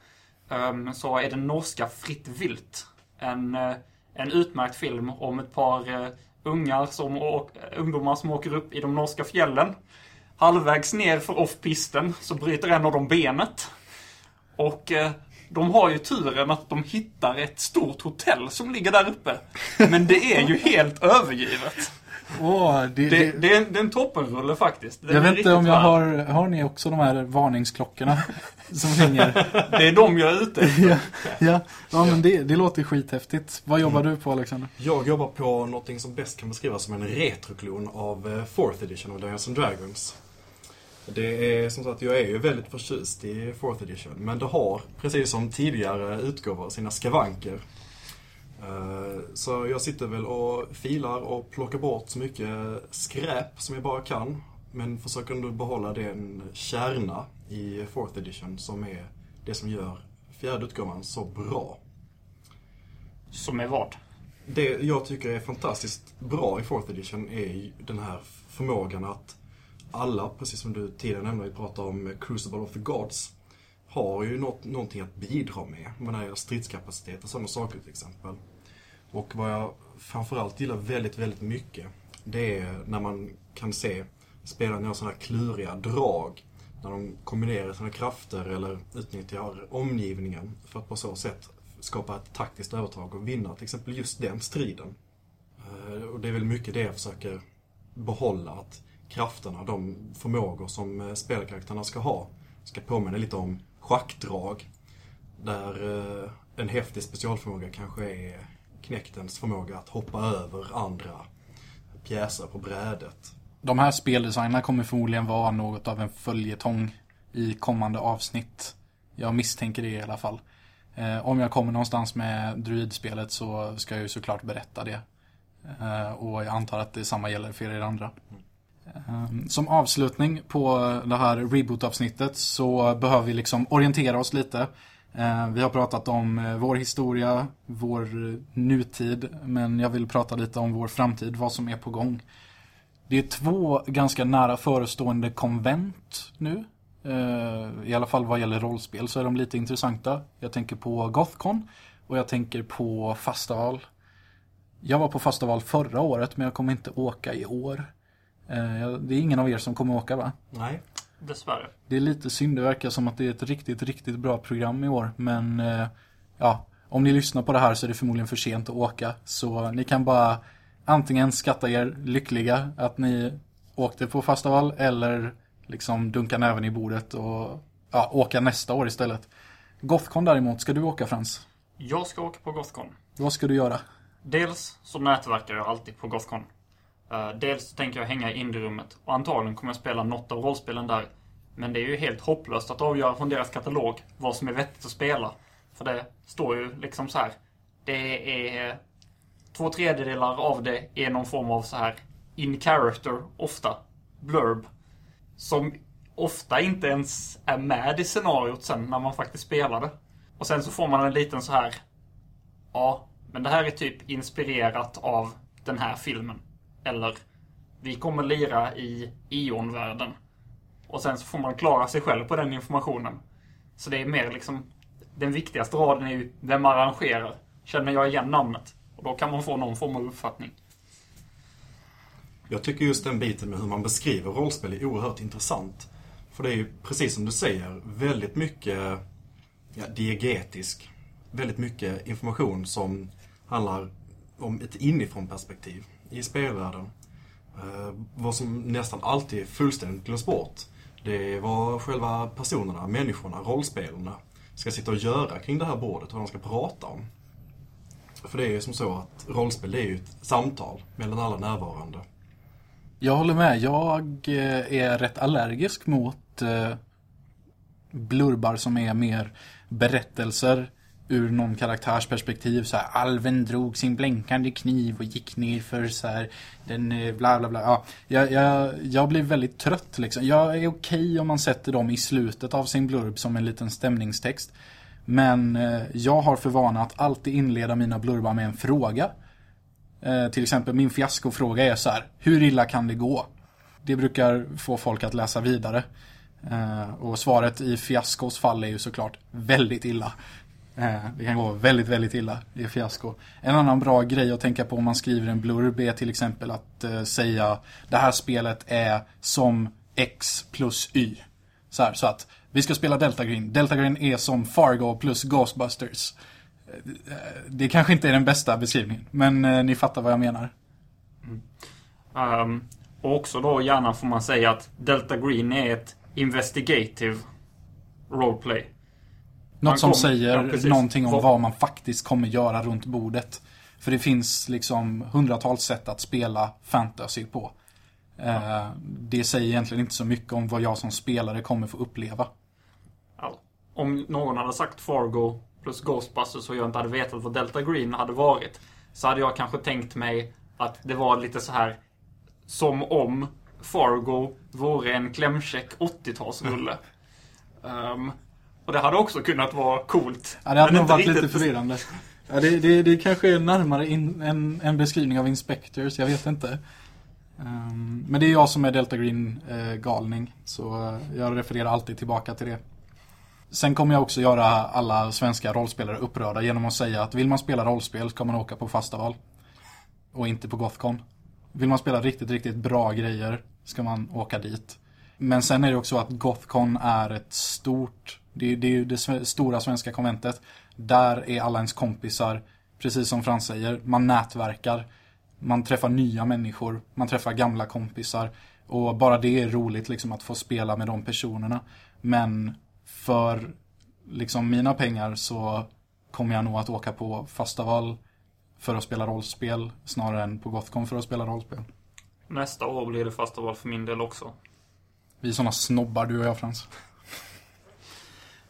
Ehm, så är den norska Fritt Vilt. En, eh, en utmärkt film om ett par eh, ungar som, ungdomar som åker upp i de norska fjällen. Halvvägs ner för off-pisten så bryter en av dem benet. Och de har ju turen att de hittar ett stort hotell som ligger där uppe. Men det är ju helt övergivet. Åh, det, Det, det, det, är, en, det är en toppenrulle faktiskt. Den jag vet inte om jag har, har ni också de här varningsklockorna som ringer? Det är de jag är ute efter. ja, ja, ja, men det, det låter skithäftigt. Vad jobbar du på Alexander? Jag jobbar på något som bäst kan beskrivas som en retroklon av eh, 4th edition av Dungeons and Dragons. Det är som sagt, jag är ju väldigt förtjust i 4th edition, men det har, precis som tidigare utgåvor, sina skavanker. Eh, Så jag sitter väl och filar och plockar bort så mycket skräp som jag bara kan. Men försöker ändå behålla den kärna i 4th edition som är det som gör fjärde utgåvan så bra. Som är vad? Det jag tycker är fantastiskt bra i 4th edition är den här förmågan att alla, precis som du tidigare nämnde, vi pratade om Crucible of the Gods, har ju något, någonting att bidra med. Man är stridskapacitet och sådana saker till exempel. Och vad jag framförallt gillar väldigt, väldigt mycket, det är när man kan se spelarna göra sådana här kluriga drag. När de kombinerar sina krafter eller utnyttjar omgivningen för att på så sätt skapa ett taktiskt övertag och vinna till exempel just den striden. Eh, och det är väl mycket det jag försöker behålla, att krafterna, de förmågor som eh, spelkaraktärerna ska ha, ska påminna lite om schackdrag. Där eh, en häftig specialförmåga kanske är knektens förmåga att hoppa över andra pjäser på brädet. De här speldesignerna kommer förmodligen vara något av en följetong i kommande avsnitt. Jag misstänker det i alla fall. Eh, om jag kommer någonstans med druidspelet så ska jag ju såklart berätta det. Eh, och jag antar att detsamma gäller för er andra. Eh, Ehm, som avslutning på det här reboot-avsnittet så behöver vi liksom orientera oss lite. Ehm, vi har pratat om eh, vår historia, vår eh, nutid, men jag vill prata lite om vår framtid, vad som är på gång. Det är två ganska nära förestående konvent nu. Ehm, I alla fall vad gäller rollspel så är de lite intressanta. Jag tänker på Gothcon och jag tänker på Fastaval. Jag var på Fastaval förra året men jag kommer inte åka i år. Eh, Det är ingen av er som kommer åka va? Nej, Dessvärre. Det är lite synd, det verkar som att det är ett riktigt, riktigt bra program i år. Men eh, ja, om ni lyssnar på det här så är det förmodligen för sent att åka. Så ni kan bara antingen skatta er lyckliga att ni åkte på festival eller liksom dunka näven i bordet och ja, åka nästa år istället. Gothcon däremot, ska du åka Frans? Jag ska åka på Gothcon. Vad ska du göra? Dels så nätverkar jag alltid på Gothcon. Eh, dels så tänker jag hänga i indierummet och antagligen kommer jag spela något av rollspelen där. Men det är ju helt hopplöst att avgöra från deras katalog vad som är vettigt att spela. För det står ju liksom så här. Det är eh, två tredjedelar av det är någon form av så här in character, ofta, blurb. Som ofta inte ens är med i scenariot sen när man faktiskt spelar det. Och sen så får man en liten så här Ja, men det här är typ inspirerat av den här filmen. Eller, vi kommer lira i Ion-världen. Och sen så får man klara sig själv på den informationen. Så det är mer liksom, den viktigaste raden är ju, vem arrangerar? Känner jag igen namnet? Och då kan man få någon form av uppfattning. Jag tycker just den biten med hur man beskriver rollspel är oerhört intressant. För det är ju precis som du säger, väldigt mycket ja, diegetisk. Väldigt mycket information som handlar om ett inifrån perspektiv i spelvärlden. Eh, vad som nästan alltid fullständigt glöms bort, det är vad själva personerna, människorna, rollspelarna ska sitta och göra kring det här bordet, vad de ska prata om. För det är ju som så att rollspel det är ju ett samtal mellan alla närvarande. Jag håller med. Jag eh, är rätt allergisk mot eh, blurbar som är mer berättelser ur någon karaktärs perspektiv. Så här, alven drog sin blänkande kniv och gick ner för så här, den eh, bla bla bla. Ja, jag, jag, jag blir väldigt trött liksom. Jag är okej om man sätter dem i slutet av sin blurb som en liten stämningstext. Men eh, jag har för vana att alltid inleda mina blurbar med en fråga. Eh, till exempel min fiaskofråga är så här. Hur illa kan det gå? Det brukar få folk att läsa vidare. Eh, och svaret i fiaskos fall är ju såklart väldigt illa. Eh, det kan gå väldigt, väldigt illa i fiasko. En annan bra grej att tänka på om man skriver en blurb är till exempel att eh, säga det här spelet är som X plus Y. Så, här, så att vi ska spela Delta Green. Delta Green är som Fargo plus Ghostbusters. Eh, det kanske inte är den bästa beskrivningen, men ni fattar vad jag menar. Ehm, och också då gärna får man säga att Delta Green är ett investigative roleplay. Något som säger ja, någonting om Vad- man faktiskt kommer göra runt bordet. För det finns liksom hundratals sätt att spela fantasy på. Eh, Det säger egentligen inte så mycket om vad jag som spelare kommer få uppleva. Ja, om någon hade sagt Fargo plus Ghostbusters och jag inte hade vetat vad Delta Green hade varit. Så hade jag kanske tänkt mig att det var lite så här som om Fargo vore en klämkäck 80-talsrulle. Ehm, Och det hade också kunnat vara coolt. Ja, det hade nog varit lite förvirrande. Ja, det, det, det kanske är närmare in, en, en beskrivning av Inspectors, jag vet inte. Ehm, men det är jag som är Delta Green eh, galning, så eh, jag refererar alltid tillbaka till det. Sen kommer jag också göra alla svenska rollspelare upprörda genom att säga att vill man spela rollspel ska man åka på Fastaval. Och inte på Gothcon. Vill man spela riktigt, riktigt bra grejer ska man åka dit. Men sen är det också att Gothcon är ett stort, det, det är ju det stora svenska konventet. Där är alla ens kompisar, precis som Frans säger, man nätverkar. Man träffar nya människor, man träffar gamla kompisar. Och bara det är roligt liksom att få spela med de personerna. Men för liksom mina pengar så kommer jag nog att åka på Fastaval för att spela rollspel snarare än på Gothcon för att spela rollspel. Nästa år blir det fasta val för min del också. Vi är såna snobbar du och jag Frans.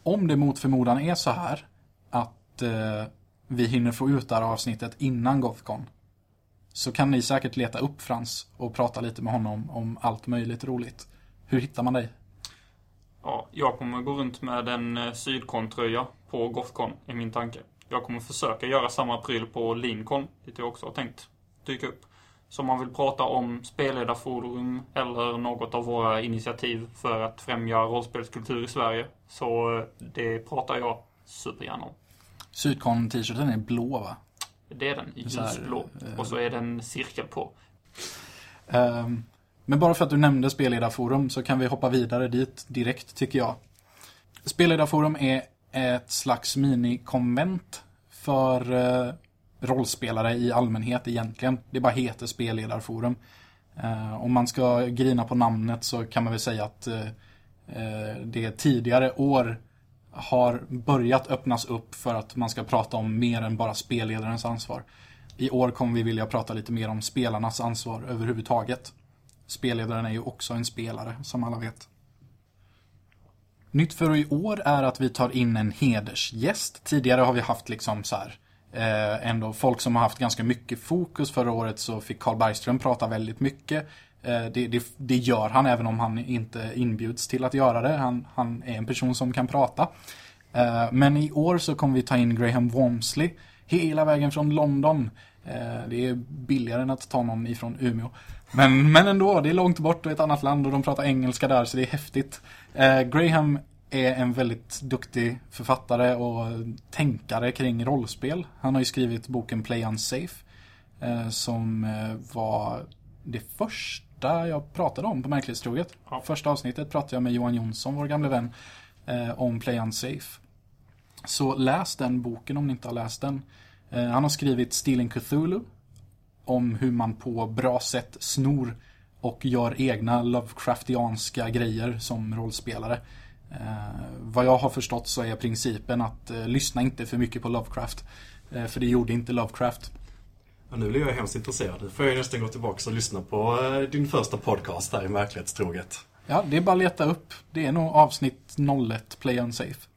Om det mot förmodan är så här att eh, vi hinner få ut det här avsnittet innan Gothcon så kan ni säkert leta upp Frans och prata lite med honom om allt möjligt roligt. Hur hittar man dig? Ja, jag kommer gå runt med en eh, Sydkon-tröja på Gothcon, i min tanke. Jag kommer försöka göra samma pryl på Lincon, dit jag också har tänkt dyka upp. Så om man vill prata om spelledarforum eller något av våra initiativ för att främja rollspelskultur i Sverige, så eh, det pratar jag supergärna om. Sydcon-t-shirten är blå va? Det är den, ljusblå. eh, Och så är det en cirkel på. Ehm, Men bara för att du nämnde Spelledarforum så kan vi hoppa vidare dit direkt tycker jag. Spelledarforum är ett slags minikonvent för eh, rollspelare i allmänhet egentligen. Det bara heter Spelledarforum. Eh, om man ska grina på namnet så kan man väl säga att eh, eh, det tidigare år har börjat öppnas upp för att man ska prata om mer än bara spelledarens ansvar. I år kommer vi vilja prata lite mer om spelarnas ansvar överhuvudtaget. Spelledaren är ju också en spelare, som alla vet. Nytt för i år är att vi tar in en hedersgäst. Tidigare har vi haft liksom så här, eh, ändå folk som har haft ganska mycket fokus. Förra året så fick Carl Bergström prata väldigt mycket. Eh, det, det, det gör han även om han inte inbjuds till att göra det. Han, han är en person som kan prata. Eh, men i år så kommer vi ta in Graham Wormsley hela vägen från London. Eh, det är billigare än att ta någon ifrån Umeå. Men, men ändå, det är långt bort och ett annat land och de pratar engelska där så det är häftigt. Eh, Graham är en väldigt duktig författare och tänkare kring rollspel. Han har ju skrivit boken Play Unsafe. Eh, som eh, var det första jag pratade om på Märklighetstroget. Ja. Första avsnittet pratade jag med Johan Jonsson, vår gamle vän, eh, om Play Unsafe. Så läs den boken om ni inte har läst den. Han har skrivit Stealing Cthulhu. Om hur man på bra sätt snor och gör egna Lovecraftianska grejer som rollspelare. Eh, vad jag har förstått så är principen att eh, lyssna inte för mycket på Lovecraft. Eh, för det gjorde inte Lovecraft. Ja, nu blir jag hemskt intresserad. Nu får jag nästan gå tillbaka och lyssna på eh, din första podcast där i Märklighetstroget. Ja, det är bara att leta upp. Det är nog avsnitt 01, Play Unsafe.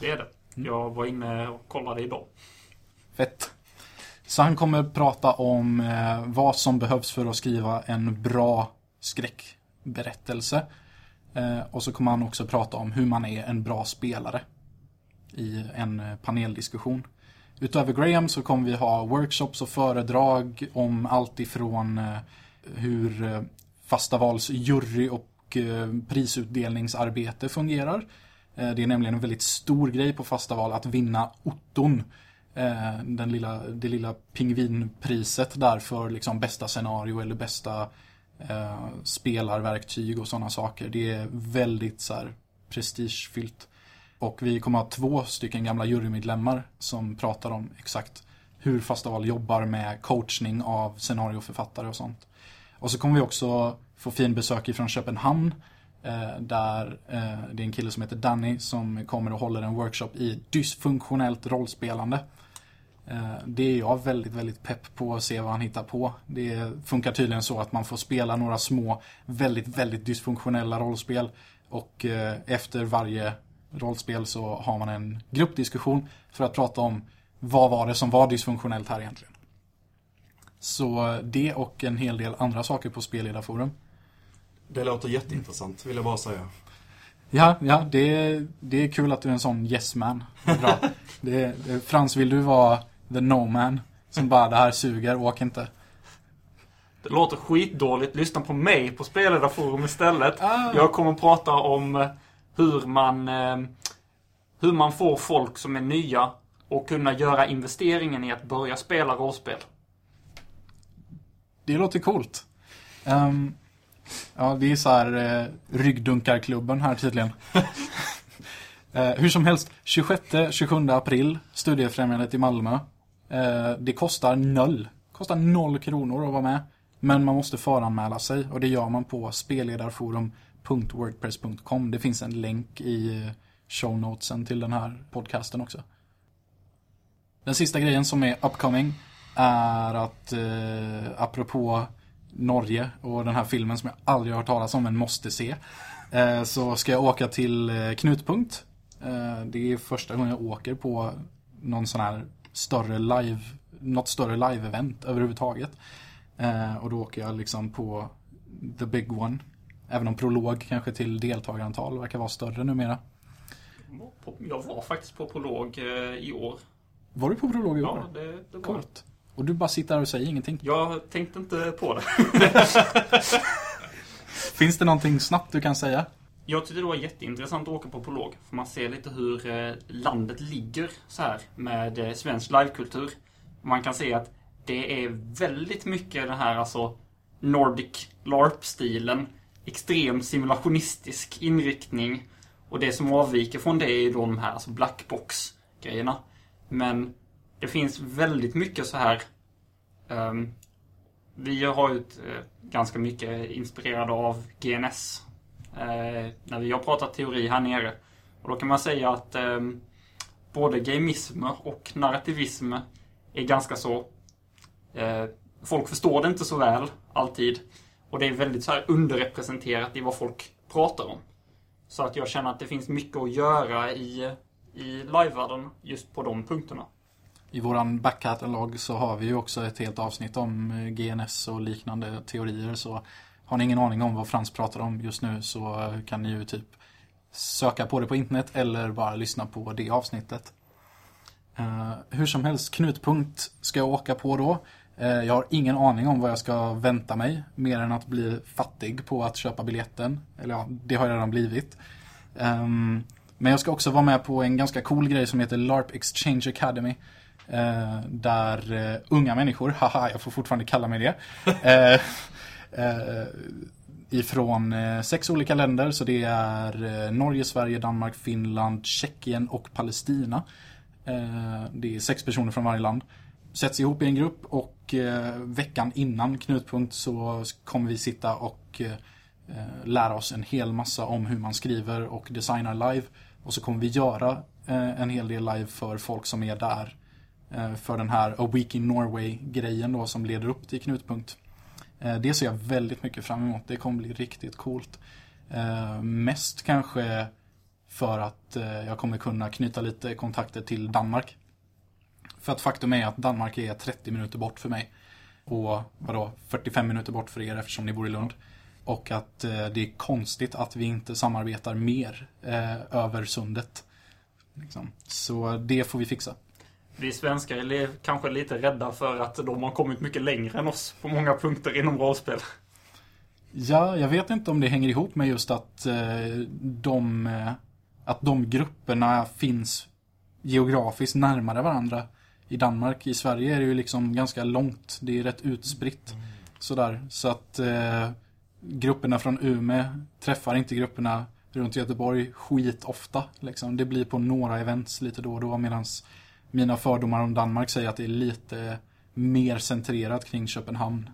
Det är det. Jag var inne och kollade idag. Fett. Så han kommer prata om eh, vad som behövs för att skriva en bra skräckberättelse. Eh, och så kommer han också prata om hur man är en bra spelare i en eh, paneldiskussion. Utöver Graham så kommer vi ha workshops och föredrag om allt ifrån eh, hur fasta vals jury och prisutdelningsarbete fungerar. Det är nämligen en väldigt stor grej på fasta val att vinna Otton. Den lilla, det lilla pingvinpriset där för liksom bästa scenario eller bästa eh, spelarverktyg och sådana saker. Det är väldigt så här, prestigefyllt. Och vi kommer ha två stycken gamla jurymedlemmar som pratar om exakt hur fasta val jobbar med coachning av scenarioförfattare och sånt. Och så kommer vi också få fin besök ifrån Köpenhamn eh, där eh, det är en kille som heter Danny som kommer och håller en workshop i dysfunktionellt rollspelande. Eh, det är jag väldigt, väldigt pepp på att se vad han hittar på. Det funkar tydligen så att man får spela några små, väldigt, väldigt dysfunktionella rollspel och eh, efter varje rollspel så har man en gruppdiskussion för att prata om vad var det som var dysfunktionellt här egentligen. Så det och en hel del andra saker på Spelledarforum. Det låter jätteintressant, vill jag bara säga. Ja, ja det, det är kul att du är en sån yes man. Bra. Det, Frans, vill du vara the no man? Som bara, det här suger, åk inte. Det låter skitdåligt. Lyssna på mig på Spelledarforum istället. Ah. Jag kommer att prata om eh, hur man, eh, hur man får folk som är nya och kunna göra investeringen i att börja spela rollspel. Det låter coolt. Ehm, ja, det är så här eh, ryggdunkarklubben här tydligen. Eh, hur som helst, 26-27 april, Studiefrämjandet i Malmö. Eh, det kostar noll. Kostar noll kronor att vara med. Men man måste föranmäla sig och det gör man på spelledarforum.wordpress.com. Det finns en länk i eh, show notesen till den här podcasten också. Den sista grejen som är upcoming är att eh, apropå Norge och den här filmen som jag aldrig har hört talas om men måste se. Eh, så ska jag åka till eh, Knutpunkt. Eh, det är första gången jag åker på någon sån här större live, något större live-event överhuvudtaget. Eh, och då åker jag liksom på the big one. Även om prolog kanske till deltagarantal verkar vara större numera. Jag var faktiskt på prolog eh, i år. Var du på prolog i år? Ja, det, det var Coolt. Och du bara sitter där och säger ingenting. Jag tänkte inte på det. Finns det någonting snabbt du kan säga? Jag tyckte det var jätteintressant att åka på prolog. För man ser lite hur eh, landet ligger så här med eh, svensk livekultur. Man kan se att det är väldigt mycket den här alltså Nordic LARP-stilen. Extrem simulationistisk inriktning. Och det som avviker från det är ju då de här alltså blackbox-grejerna. Men det finns väldigt mycket så här um, vi har ju ett, eh, ganska mycket inspirerade av GNS Eh, när vi har pratat teori här nere. Och då kan man säga att eh, både gamism och narrativism är ganska så... Eh, folk förstår det inte så väl, alltid. Och det är väldigt så här underrepresenterat i vad folk pratar om. Så att jag känner att det finns mycket att göra i, i livevärlden just på de punkterna. I våran backkatalog så har vi ju också ett helt avsnitt om eh, GNS och liknande teorier. Så har ni ingen aning om vad Frans pratar om just nu så kan ni ju typ söka på det på internet eller bara lyssna på det avsnittet. Uh, hur som helst, knutpunkt ska jag åka på då. Uh, jag har ingen aning om vad jag ska vänta mig. Mer än att bli fattig på att köpa biljetten. Eller ja, det har jag redan blivit. Um, men jag ska också vara med på en ganska cool grej som heter LARP Exchange Academy. Uh, där unga människor, haha jag får fortfarande kalla mig det. Eh, ifrån eh, sex olika länder. Så det är eh, Norge, Sverige, Danmark, Finland, Tjeckien och Palestina. Det är sex personer från varje land. Sätts ihop i en grupp och veckan innan knutpunkt så kommer vi sitta och lära oss en hel massa om hur man skriver och designar live. Och så kommer vi göra en hel del live för folk som är där. För den här A Week in Norway-grejen då som leder upp till knutpunkt. Eh, det ser jag väldigt mycket fram emot. Det kommer bli riktigt coolt. Eh, mest kanske för att eh, jag kommer kunna knyta lite kontakter till Danmark. För att faktum är att Danmark är 30 minuter bort för mig. Och vadå, 45 minuter bort för er eftersom ni bor i Lund. Och att eh, det är konstigt att vi inte samarbetar mer eh, över sundet. Liksom. Så det får vi fixa. Vi svenskar är kanske lite rädda för att de har kommit mycket längre än oss på många punkter inom rollspel. Ja, jag vet inte om det hänger ihop med just att eh, de, eh, att de grupperna finns geografiskt närmare varandra. I Danmark, i Sverige är det ju liksom ganska långt. Det är rätt utspritt. Sådär. Så att eh, grupperna från Umeå träffar inte grupperna runt Göteborg skit ofta. Liksom. Det blir på några events lite då och då medans mina fördomar om Danmark säger att det är lite mer centrerat kring Köpenhamn.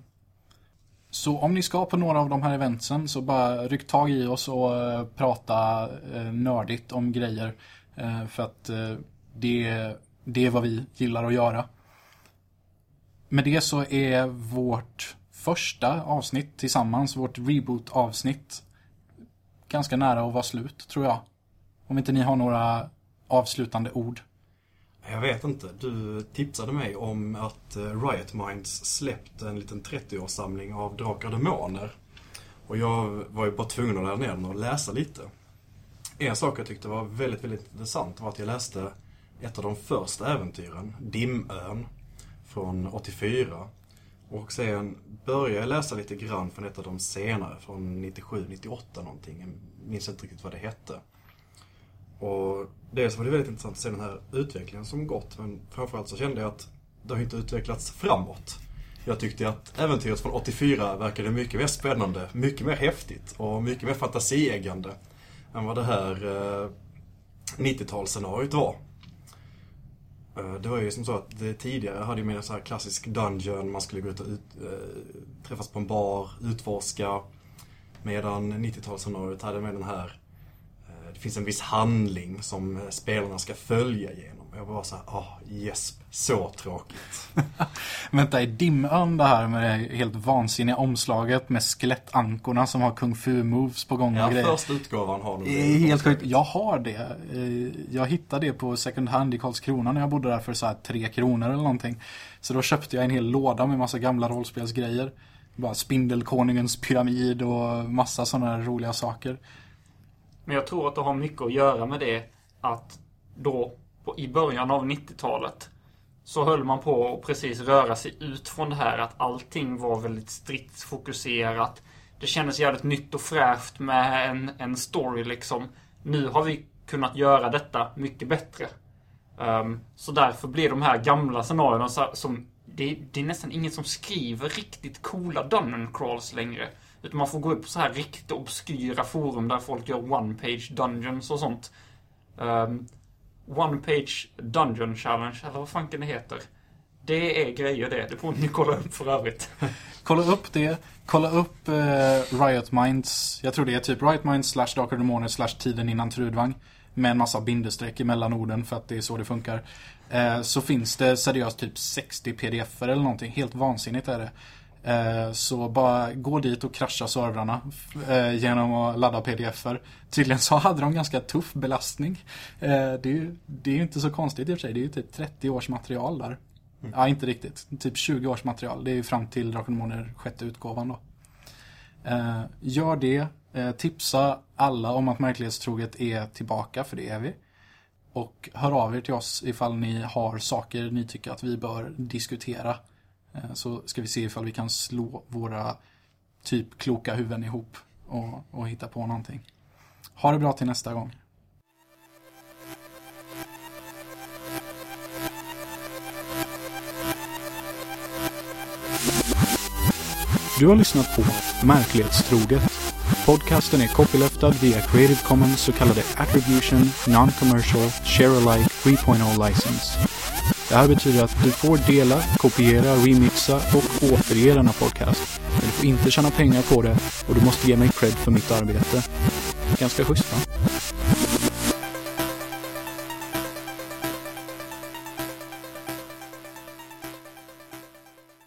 Så om ni ska på några av de här eventsen så bara ryck tag i oss och eh, prata eh, nördigt om grejer. Eh, för att det, det är vad vi gillar att göra. Med det så är vårt första avsnitt tillsammans, vårt reboot-avsnitt, ganska nära att vara slut, tror jag. Om inte ni har några avslutande ord. Jag vet inte. Du tipsade mig om att eh, Riot Minds släppt en liten 30-årssamling av Drakar och Demoner. Och jag var ju bara tvungen att ladda ner den och läsa lite. En sak jag tyckte var väldigt, väldigt intressant var att jag läste ett av de första äventyren, Dimön, från 84. Och sen började jag läsa lite grann från ett av de senare, från 97, 98 någonting. Jag minns inte riktigt vad det hette. Och dels var det väldigt intressant att se den här utvecklingen som gått, men framförallt så kände jag att det har inte utvecklats framåt. Jag tyckte att äventyret från 84 verkade mycket mer spännande, mycket mer häftigt och mycket mer fantasieggande än vad det här eh, 90-talsscenariot var. Eh, det var ju som så att det tidigare hade ju mer så här klassisk dungeon, man skulle gå ut och ut, eh, träffas på en bar, utforska. Medan 90-talsscenariot hade med den här, det finns en viss handling som eh, spelarna ska följa igenom. Och jag var så här, ah, yes, så tråkigt. Vänta, är Dimön det här med det helt vansinniga omslaget med skelettankorna som har kung fu-moves på gång och Ja, grejer? första utgåvan har Det är helt sjukt. Jag har det. Eh, Jag hittade det på second hand i Karlskrona när jag bodde där för så här tre kronor eller någonting. Så då köpte jag en hel låda med massa gamla rollspelsgrejer. Bara Spindelkonungens pyramid och massa sådana roliga saker. Men jag tror att det har mycket att göra med det att då på, i början av 90-talet så höll man på att precis röra sig ut från det här att allting var väldigt strikt fokuserat. Det kändes jävligt nytt och fräscht med en, en story liksom. Nu har vi kunnat göra detta mycket bättre. Um, så därför blir de här gamla scenarierna så, som... Det, det är nästan ingen som skriver riktigt coola dungeon crawls längre. Utan man får gå upp på så här riktigt obskyra forum där folk gör one-page dungeons och sånt. Um, one-page dungeon challenge, eller vad fanken det heter. Det är grejer det. Det får ni kolla upp för övrigt. Kolla upp det. Kolla upp eh, Riot Minds. Jag tror det är typ Riot Minds slash Darker Demoner slash tiden innan Trudvang. Med en massa bindestreck emellan orden för att det är så det funkar. Eh, så finns det seriöst typ 60 pdf-er eller någonting. Helt vansinnigt är det. Eh, så bara gå dit och krascha servrarna eh, genom att ladda pdf-er. Tydligen så hade de ganska tuff belastning. Eh, det, är ju, det är inte så konstigt i och för sig. Det är ju typ 30 års material där. Ja, inte riktigt. Typ 20 års material. Det är ju fram till Drakar och Demoner sjätte utgåvan då. Gör det. Tipsa alla om att Märklighetstroget är tillbaka, för det är vi. Och hör av er till oss ifall ni har saker ni tycker att vi bör diskutera. Eh, så ska vi se ifall vi kan slå våra typ kloka huvuden ihop och, och hitta på någonting. Ha det bra till nästa gång. Du har lyssnat på Märklighetstroget. Podcasten är copyleftad via Creative Commons så kallade Attribution Non-Commercial Share-alike 3.0 license. Det här betyder att du får dela, kopiera, remixa och återge denna podcast. Men du får inte tjäna pengar på det och du måste ge mig cred för mitt arbete. Ganska schysst va?